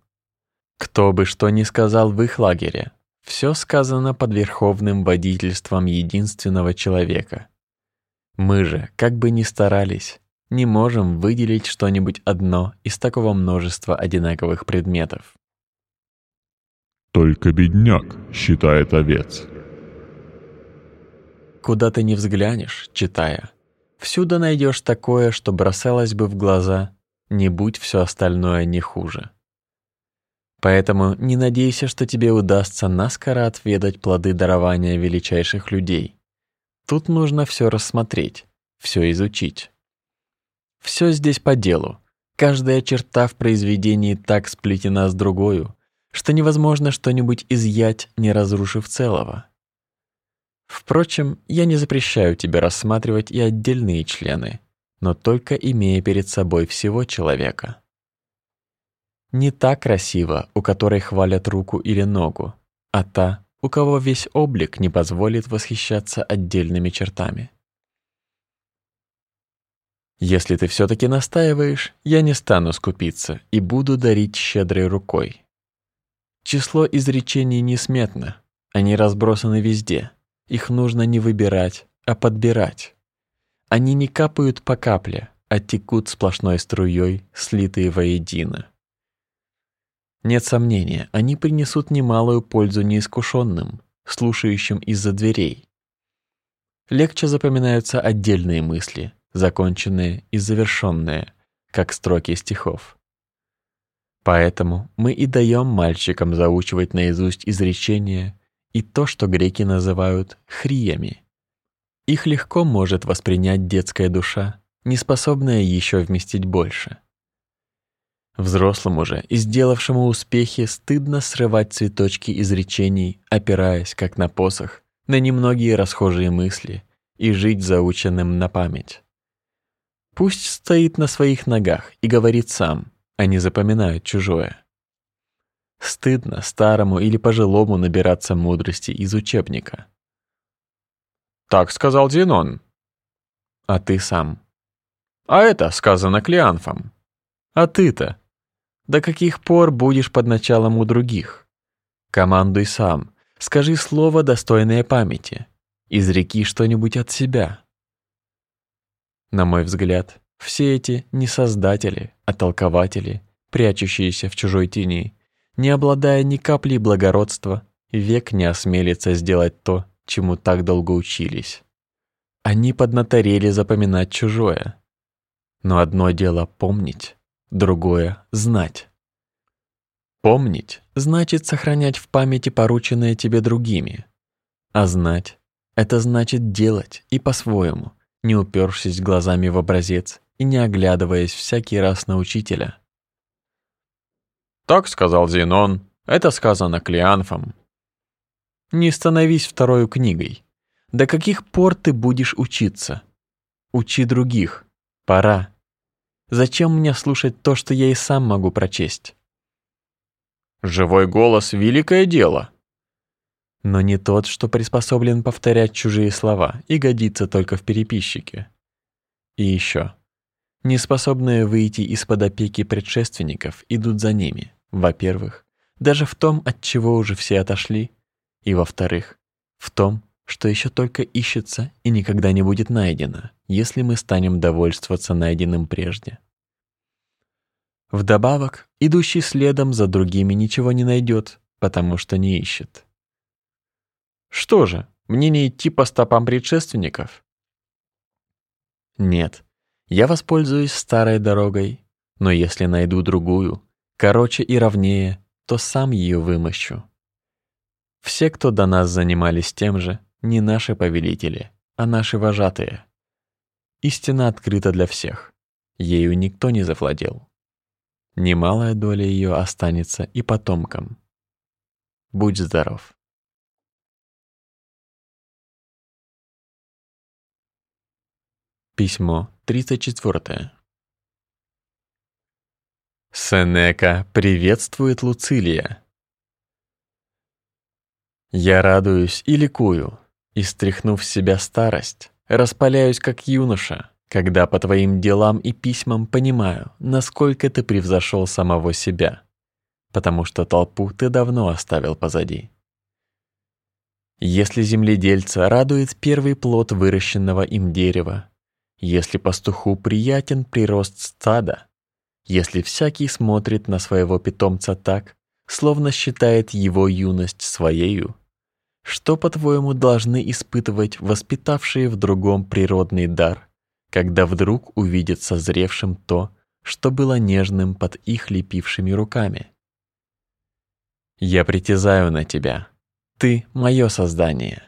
A: Кто бы что ни сказал в их лагере, все сказано под верховным водительством единственного человека. Мы же, как бы ни старались, не можем выделить что-нибудь одно из такого множества одинаковых предметов.
B: Только бедняк считает овец.
A: Куда ты не взглянешь, читая, всюду найдешь такое, что бросалось бы в глаза, не будь все остальное не хуже. Поэтому не надейся, что тебе удастся наскоро отведать плоды дарования величайших людей. Тут нужно все рассмотреть, все изучить. Все здесь по делу. Каждая черта в произведении так сплетена с другою, что невозможно что-нибудь изъять, не разрушив целого. Впрочем, я не запрещаю тебе рассматривать и отдельные члены, но только имея перед собой всего человека. Не та красиво, у которой хвалят руку или ногу, а та, у кого весь облик не позволит восхищаться отдельными чертами. Если ты все-таки настаиваешь, я не стану скупиться и буду дарить щедрой рукой. Число изречений несметно, они разбросаны везде. Их нужно не выбирать, а подбирать. Они не капают по капле, а текут сплошной струей, слитые воедино. Нет сомнения, они принесут немалую пользу неискушенным, слушающим из-за дверей. Легче запоминаются отдельные мысли, законченные и завершенные, как строки стихов. Поэтому мы и даем мальчикам заучивать наизусть изречения и то, что греки называют хриями. Их легко может воспринять детская душа, не способная еще вместить больше. Взрослому же и сделавшему успехи стыдно срывать цветочки изречений, опираясь, как на посох, на немногие расхожие мысли и жить заученным на память. Пусть стоит на своих ногах и говорит сам, не запоминает чужое. Стыдно старому или пожилому набираться мудрости из учебника.
C: Так сказал Зенон.
A: А ты сам.
C: А это сказано Клеанфом.
A: А ты-то? До каких пор будешь под началом у других? Командуй сам. Скажи слово, достойное памяти. Изреки что-нибудь от себя. На мой взгляд, все эти не создатели, а толкователи, прячущиеся в чужой тени, не обладая ни каплей благородства, век не осмелится сделать то, чему так долго учились. Они поднаторели запоминать чужое. Но одно дело помнить, другое — знать. Помнить значит сохранять в памяти порученное тебе другими, а знать — это значит делать и по-своему, не упершись глазами в образец и не оглядываясь всякий раз на учителя.
C: Так сказал Зенон, это сказано Клеанфом.
A: Не становись второй книгой. До каких пор ты будешь учиться? Учи других. Пора. Зачем мне слушать то, что я и сам могу прочесть?
C: Живой голос — великое дело
A: но не тот, что приспособлен повторять чужие слова и годится только в переписчике. И еще. Неспособные выйти из-под опеки предшественников идут за ними, во-первых, даже в том, от чего уже все отошли, и во-вторых, в том, что еще только ищется и никогда не будет найдено, если мы станем довольствоваться найденным прежде. Вдобавок, идущий следом за другими ничего не найдет, потому что не ищет.
C: Что же, мне не идти по стопам предшественников?
A: Нет, я воспользуюсь старой дорогой, но если найду другую, короче и ровнее, то сам ее вымощу. Все, кто до нас занимались тем же, не наши повелители, а наши вожатые. Истина открыта для всех, ею никто не завладел. Немалая доля ее останется и потомкам. Будь здоров. Письмо 34. Сенека приветствует Луцилия. Я радуюсь и ликую, и стряхнув с себя старость, распаляюсь как юноша, когда по твоим делам и письмам понимаю, насколько ты превзошел самого себя, потому что толпу ты давно оставил позади. Если земледельца радует первый плод выращенного им дерева, если пастуху приятен прирост стада, если всякий смотрит на своего питомца так, словно считает его юность своею, что, по-твоему, должны испытывать воспитавшие в другом природный дар, когда вдруг увидят созревшим то, что было нежным под их лепившими руками? Я притязаю на тебя. Ты — мое создание.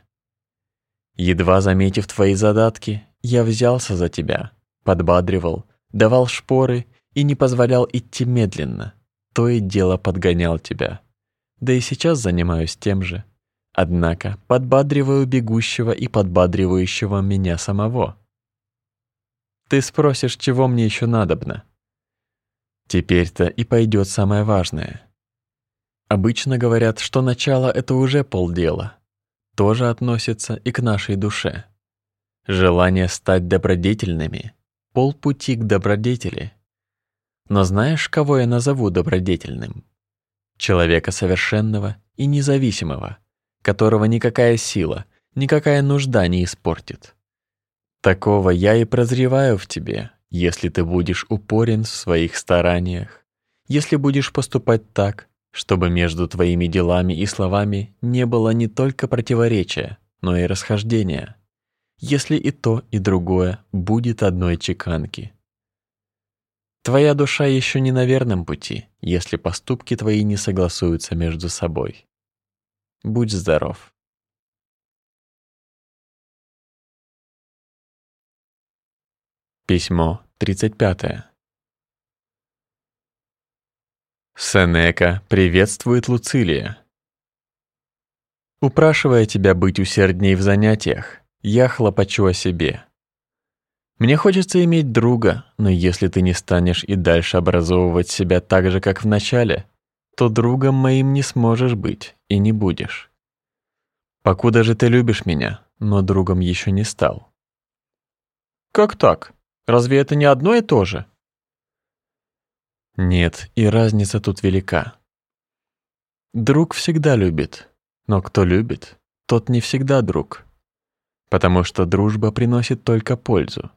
A: Едва заметив твои задатки, я взялся за тебя, подбадривал, давал шпоры и не позволял идти медленно. То и дело подгонял тебя. Да и сейчас занимаюсь тем же. Однако подбадриваю бегущего и подбадривающего меня самого. Ты спросишь, чего мне еще надобно? Теперь-то и пойдет самое важное. Обычно говорят, что начало — это уже полдела. Тоже относится и к нашей душе. Желание стать добродетельными — полпути к добродетели. Но знаешь, кого я назову добродетельным? Человека совершенного и независимого, которого никакая сила, никакая нужда не испортит. Такого я и прозреваю в тебе, если ты будешь упорен в своих стараниях, если будешь поступать так, чтобы между твоими делами и словами не было не только противоречия, но и расхождения, если и то, и другое будет одной чеканки. Твоя душа еще не на верном пути, если поступки твои не согласуются между собой. Будь здоров. Письмо 35. Сенека приветствует Луцилия. Упрашивая тебя быть усердней в занятиях, я хлопочу о себе. Мне хочется иметь друга, но если ты не станешь и дальше образовывать себя так же, как в начале, то другом моим не сможешь быть и не будешь. Покуда же ты любишь меня, но другом еще не стал.
C: Как так? Разве это не одно и то же?
A: Нет, и разница тут велика. Друг всегда любит, но кто любит, тот не всегда друг. Потому что дружба приносит только пользу,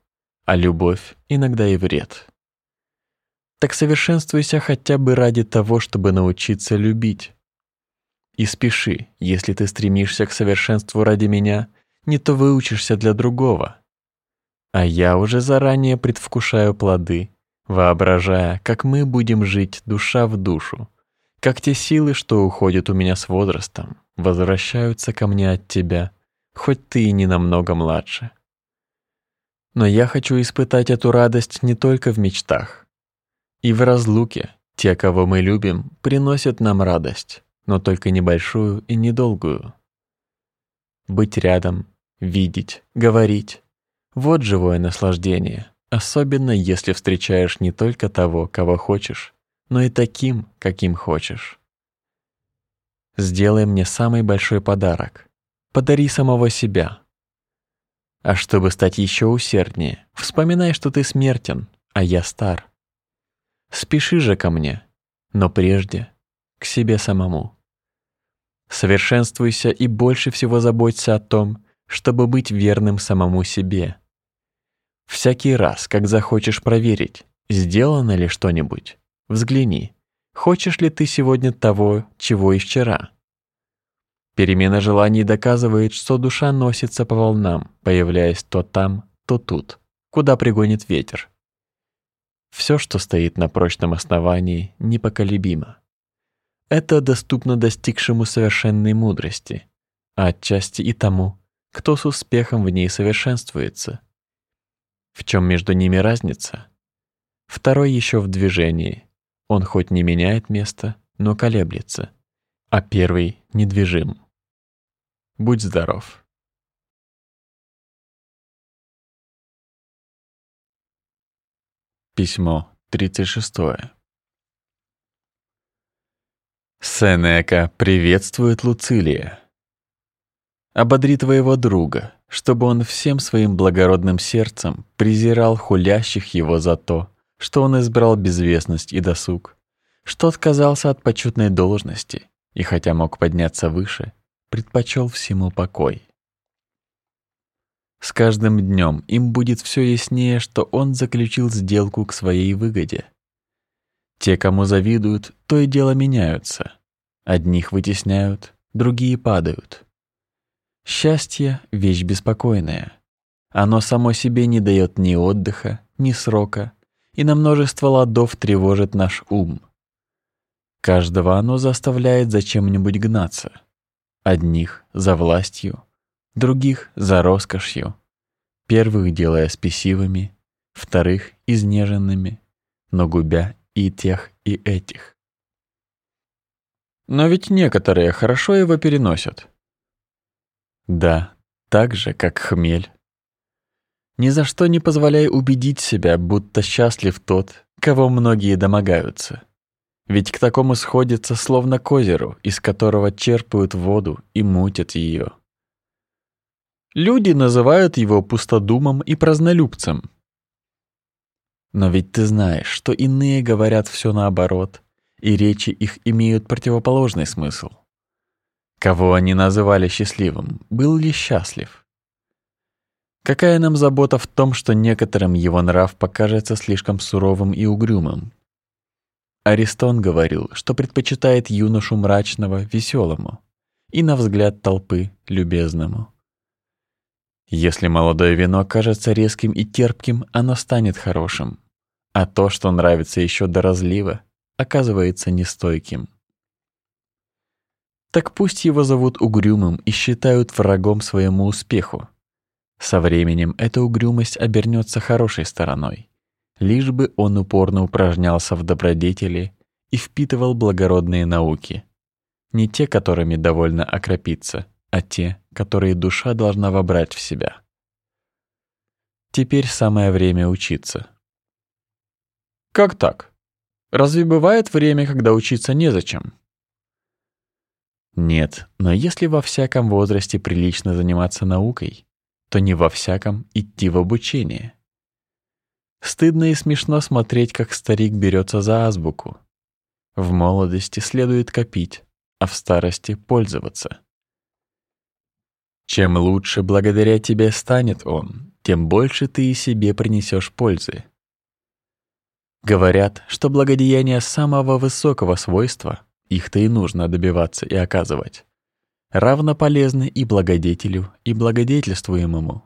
A: а любовь иногда и вред. Так совершенствуйся хотя бы ради того, чтобы научиться любить. И спеши, если ты стремишься к совершенству ради меня, не то выучишься для другого. А я уже заранее предвкушаю плоды, воображая, как мы будем жить душа в душу, как те силы, что уходят у меня с возрастом, возвращаются ко мне от тебя, хоть ты и не намного младше. Но я хочу испытать эту радость не только в мечтах. И в разлуке те, кого мы любим, приносят нам радость, но только небольшую и недолгую. Быть рядом, видеть, говорить, вот живое наслаждение, особенно если встречаешь не только того, кого хочешь, но и таким, каким хочешь. Сделай мне самый большой подарок. Подари самого себя. А чтобы стать еще усерднее, вспоминай, что ты смертен, а я стар. Спеши же ко мне, но прежде к себе самому. Совершенствуйся и больше всего заботься о том, чтобы быть верным самому себе, Всякий раз, как захочешь проверить, сделано ли что-нибудь, взгляни, хочешь ли ты сегодня того, чего и вчера. Перемена желаний доказывает, что душа носится по волнам, появляясь то там, то тут, куда пригонит ветер. Все, что стоит на прочном основании, непоколебимо. Это доступно достигшему совершенной мудрости, а отчасти и тому, кто с успехом в ней совершенствуется. В чем между ними разница? Второй еще в движении. Он хоть не меняет место, но колеблется, а первый недвижим. Будь здоров. Письмо 36. Сенека приветствует Луцилия. Ободри твоего друга, чтобы он всем своим благородным сердцем презирал хулящих его за то, что он избрал безвестность и досуг, что отказался от почетной должности и, хотя мог подняться выше, предпочел всему покой. С каждым днем им будет все яснее, что он заключил сделку к своей выгоде. Те, кому завидуют, то и дело меняются. Одних вытесняют, другие падают. Счастье — вещь беспокойная. Оно само себе не дает ни отдыха, ни срока, и на множество ладов тревожит наш ум. Каждого оно заставляет за чем-нибудь гнаться. Одних — за властью, других — за роскошью, первых делая спесивыми, вторых — изнеженными, но губя и тех, и этих.
C: Но ведь некоторые хорошо его переносят.
A: Да, так же, как хмель. Ни за что не позволяй убедить себя, будто счастлив тот, кого многие домогаются. Ведь к такому сходится словно к озеру, из которого черпают воду и мутят ее.
C: Люди называют его пустодумом и празднолюбцем.
A: Но ведь ты знаешь, что иные говорят все наоборот, и речи их имеют противоположный смысл. Кого они называли счастливым, был ли счастлив? Какая нам забота в том, что некоторым его нрав покажется слишком суровым и угрюмым? Аристон говорил, что предпочитает юношу мрачного веселому и на взгляд толпы любезному. Если молодое вино кажется резким и терпким, оно станет хорошим, а то, что нравится еще до разлива, оказывается нестойким. Так пусть его зовут угрюмым и считают врагом своему успеху. Со временем эта угрюмость обернется хорошей стороной, лишь бы он упорно упражнялся в добродетели и впитывал благородные науки, не те, которыми довольно окропиться, а те, которые душа должна вобрать в себя. Теперь самое время учиться.
C: Как так? Разве бывает время, когда учиться незачем?
A: Нет, но если во всяком возрасте прилично заниматься наукой, то не во всяком идти в обучение. Стыдно и смешно смотреть, как старик берется за азбуку. В молодости следует копить, а в старости пользоваться. Чем лучше благодаря тебе станет он, тем больше ты и себе принесешь пользы. Говорят, что благодеяния самого высокого свойства, их-то и нужно добиваться и оказывать, равно полезны и благодетелю, и благодетельствуемому.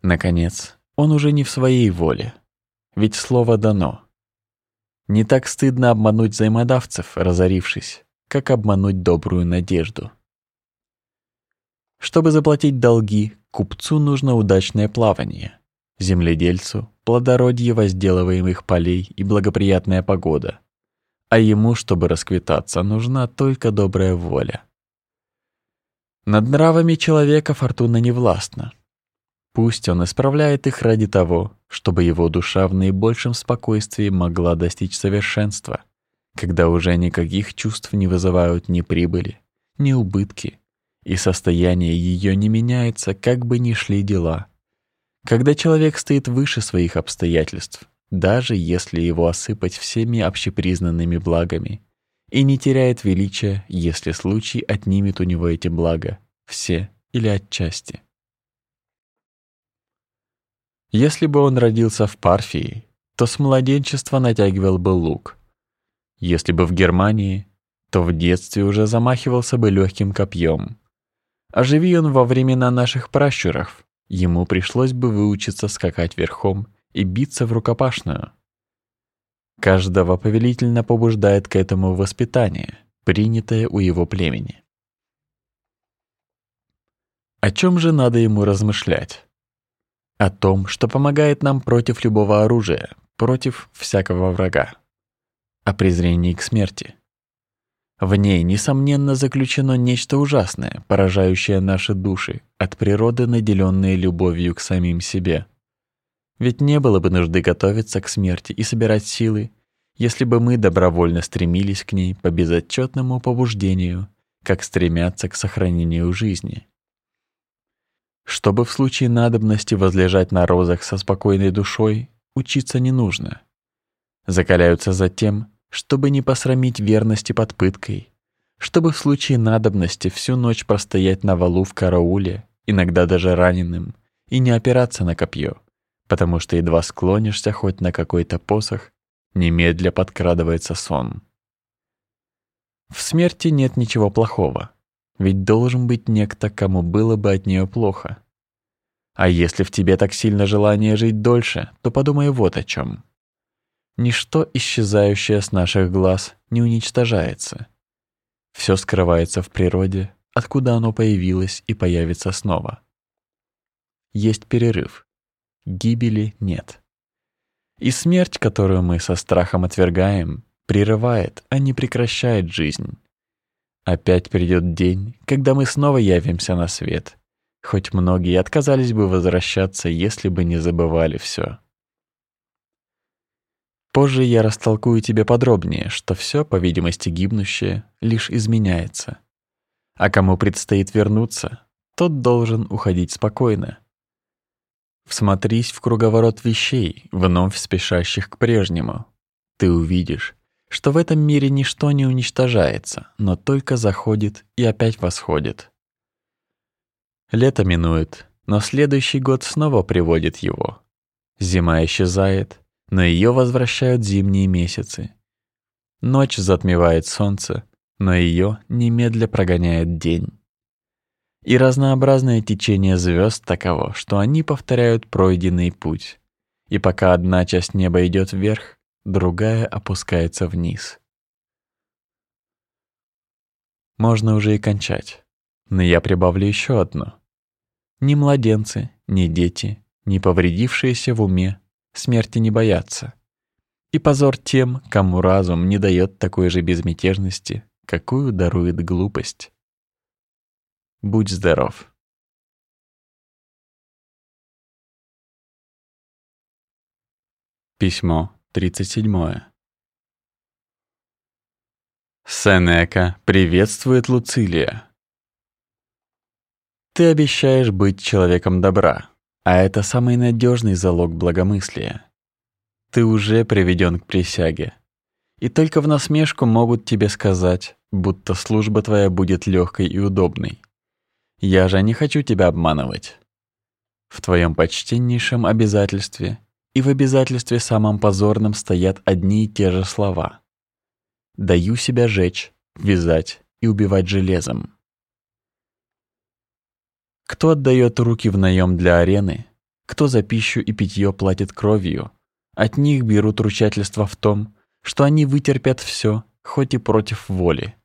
A: Наконец, он уже не в своей воле, ведь слово дано. Не так стыдно обмануть взаимодавцев, разорившись, как обмануть добрую надежду. Чтобы заплатить долги, купцу нужно удачное плавание, земледельцу — плодородие возделываемых полей и благоприятная погода, а ему, чтобы расквитаться, нужна только добрая воля. Над нравами человека фортуна не властна. Пусть он исправляет их ради того, чтобы его душа в наибольшем спокойствии могла достичь совершенства, когда уже никаких чувств не вызывают ни прибыли, ни убытки, и состояние ее не меняется, как бы ни шли дела. Когда человек стоит выше своих обстоятельств, даже если его осыпать всеми общепризнанными благами, и не теряет величия, если случай отнимет у него эти блага, все или отчасти. Если бы он родился в Парфии, то с младенчества натягивал бы лук. Если бы в Германии, то в детстве уже замахивался бы легким копьем. Оживи он во времена наших пращуров, ему пришлось бы выучиться скакать верхом и биться в рукопашную. Каждого повелительно побуждает к этому воспитание, принятое у его племени. О чем же надо ему размышлять? О том, что помогает нам против любого оружия, против всякого врага. О презрении к смерти. В ней, несомненно, заключено нечто ужасное, поражающее наши души, от природы наделенные любовью к самим себе. Ведь не было бы нужды готовиться к смерти и собирать силы, если бы мы добровольно стремились к ней по безотчетному побуждению, как стремятся к сохранению жизни. Чтобы в случае надобности возлежать на розах со спокойной душой, учиться не нужно. Закаляются затем, чтобы не посрамить верности под пыткой, чтобы в случае надобности всю ночь простоять на валу в карауле, иногда даже раненым, и не опираться на копье, потому что едва склонишься хоть на какой-то посох, немедля подкрадывается сон. В смерти нет ничего плохого, ведь должен быть некто, кому было бы от нее плохо. А если в тебе так сильно желание жить дольше, то подумай вот о чем. Ничто, исчезающее с наших глаз, не уничтожается. Все скрывается в природе, откуда оно появилось и появится снова. Есть перерыв. Гибели нет. И смерть, которую мы со страхом отвергаем, прерывает, а не прекращает жизнь. Опять придет день, когда мы снова явимся на свет, хоть многие отказались бы возвращаться, если бы не забывали все. Позже я растолкую тебе подробнее, что все, по видимости, гибнущее, лишь изменяется. А кому предстоит вернуться, тот должен уходить спокойно. Всмотрись в круговорот вещей, вновь спешащих к прежнему. Ты увидишь, что в этом мире ничто не уничтожается, но только заходит и опять восходит. Лето минует, но следующий год снова приводит его. Зима исчезает, но ее возвращают зимние месяцы. Ночь затмевает солнце, но ее немедля прогоняет день. И разнообразное течение звезд таково, что они повторяют пройденный путь. И пока одна часть неба идет вверх, другая опускается вниз. Можно уже и кончать, но я прибавлю еще одну. Ни младенцы, ни дети, ни повредившиеся в уме смерти не боятся. И позор тем, кому разум не дает такой же безмятежности, какую дарует глупость. Будь здоров. Письмо 37. Сенека приветствует Луцилия. Ты обещаешь быть человеком добра, а это самый надежный залог благомыслия. Ты уже приведен к присяге, и только в насмешку могут тебе сказать, будто служба твоя будет легкой и удобной. Я же не хочу тебя обманывать. В твоем почтеннейшем обязательстве и в обязательстве самом позорном стоят одни и те же слова. Даю себя жечь, вязать и убивать железом. Кто отдает руки в наем для арены, кто за пищу и питье платит кровью, от них берут ручательство в том, что они вытерпят все, хоть и против воли.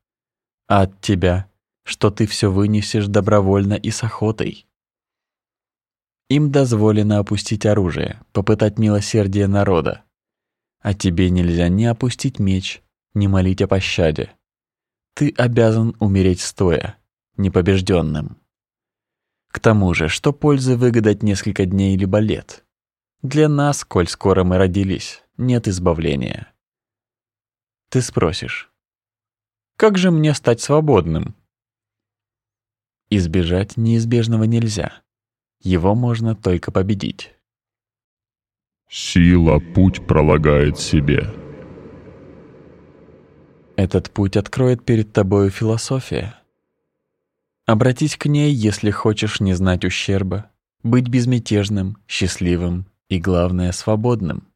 A: А от тебя что ты все вынесешь добровольно и с охотой. Им дозволено опустить оружие, попытать милосердие народа. А тебе нельзя ни опустить меч, ни молить о пощаде. Ты обязан умереть стоя, непобежденным. К тому же, что пользы выгадать несколько дней либо лет? Для нас, коль скоро мы родились, нет избавления. Ты спросишь, как же мне стать свободным? Избежать неизбежного нельзя. Его можно только победить.
B: Сила путь пролагает себе.
A: Этот путь откроет перед тобою философия. Обратись к ней, если хочешь не знать ущерба, быть безмятежным, счастливым и, главное, свободным.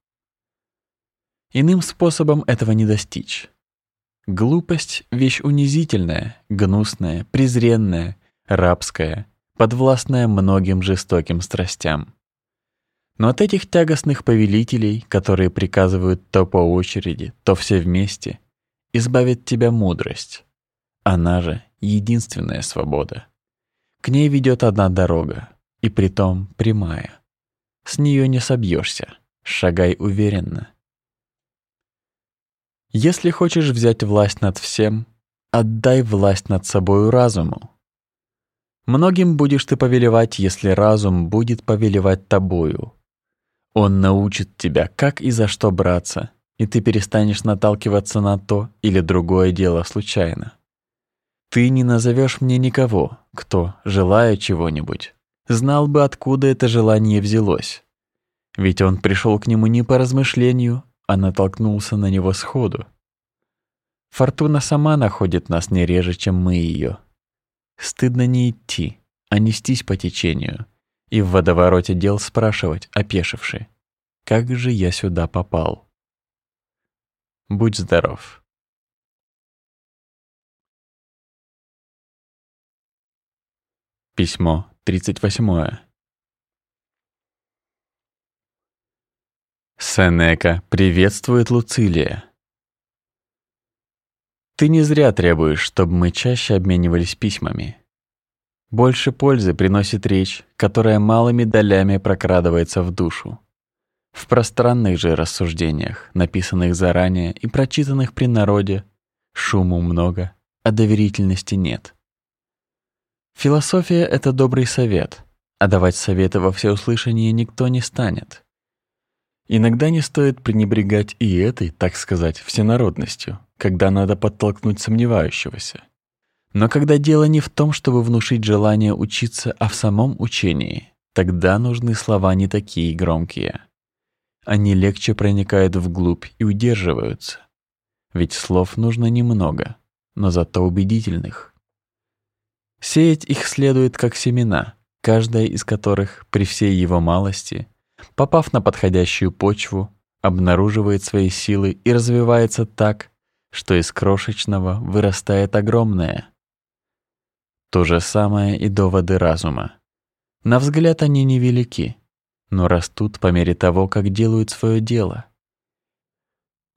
A: Иным способом этого не достичь. Глупость — вещь унизительная, гнусная, презренная, рабская, подвластная многим жестоким страстям. Но от этих тягостных повелителей, которые приказывают то по очереди, то все вместе, избавит тебя мудрость. Она же единственная свобода. К ней ведет одна дорога, и притом прямая. С нее не собьешься, шагай уверенно. Если хочешь взять власть над всем, отдай власть над собою разуму, Многим будешь ты повелевать, если разум будет повелевать тобою. Он научит тебя, как и за что браться, и ты перестанешь наталкиваться на то или другое дело случайно. Ты не назовешь мне никого, кто, желая чего-нибудь, знал бы, откуда это желание взялось. Ведь он пришел к нему не по размышлению, а натолкнулся на него сходу. Фортуна сама находит нас не реже, чем мы ее. Стыдно не идти, а нестись по течению и в водовороте дел спрашивать, опешивши, как же я сюда попал. Будь здоров. Письмо 38. Сенека приветствует Луцилия. Ты не зря требуешь, чтобы мы чаще обменивались письмами. Больше пользы приносит речь, которая малыми долями прокрадывается в душу. В пространных же рассуждениях, написанных заранее и прочитанных при народе, шуму много, а доверительности нет. Философия — это добрый совет, а давать советы во всеуслышание никто не станет. Иногда не стоит пренебрегать и этой, так сказать, всенародностью, когда надо подтолкнуть сомневающегося. Но когда дело не в том, чтобы внушить желание учиться, а в самом учении, тогда нужны слова не такие громкие. Они легче проникают вглубь и удерживаются. Ведь слов нужно немного, но зато убедительных. Сеять их следует как семена, каждая из которых при всей его малости, попав на подходящую почву, обнаруживает свои силы и развивается так, что из крошечного вырастает огромное. То же самое и доводы разума. На взгляд они невелики, но растут по мере того, как делают свое дело.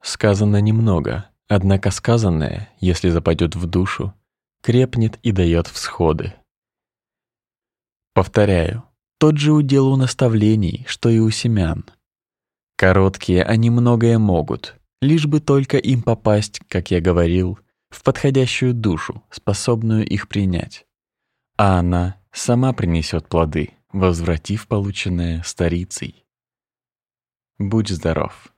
A: Сказано немного, однако сказанное, если западет в душу, крепнет и дает всходы. Повторяю, тот же удел у наставлений, что и у семян. Короткие они многое могут, лишь бы только им попасть, как я говорил, в подходящую душу, способную их принять. А она сама принесет плоды, возвратив полученное старицей. Будь здоров.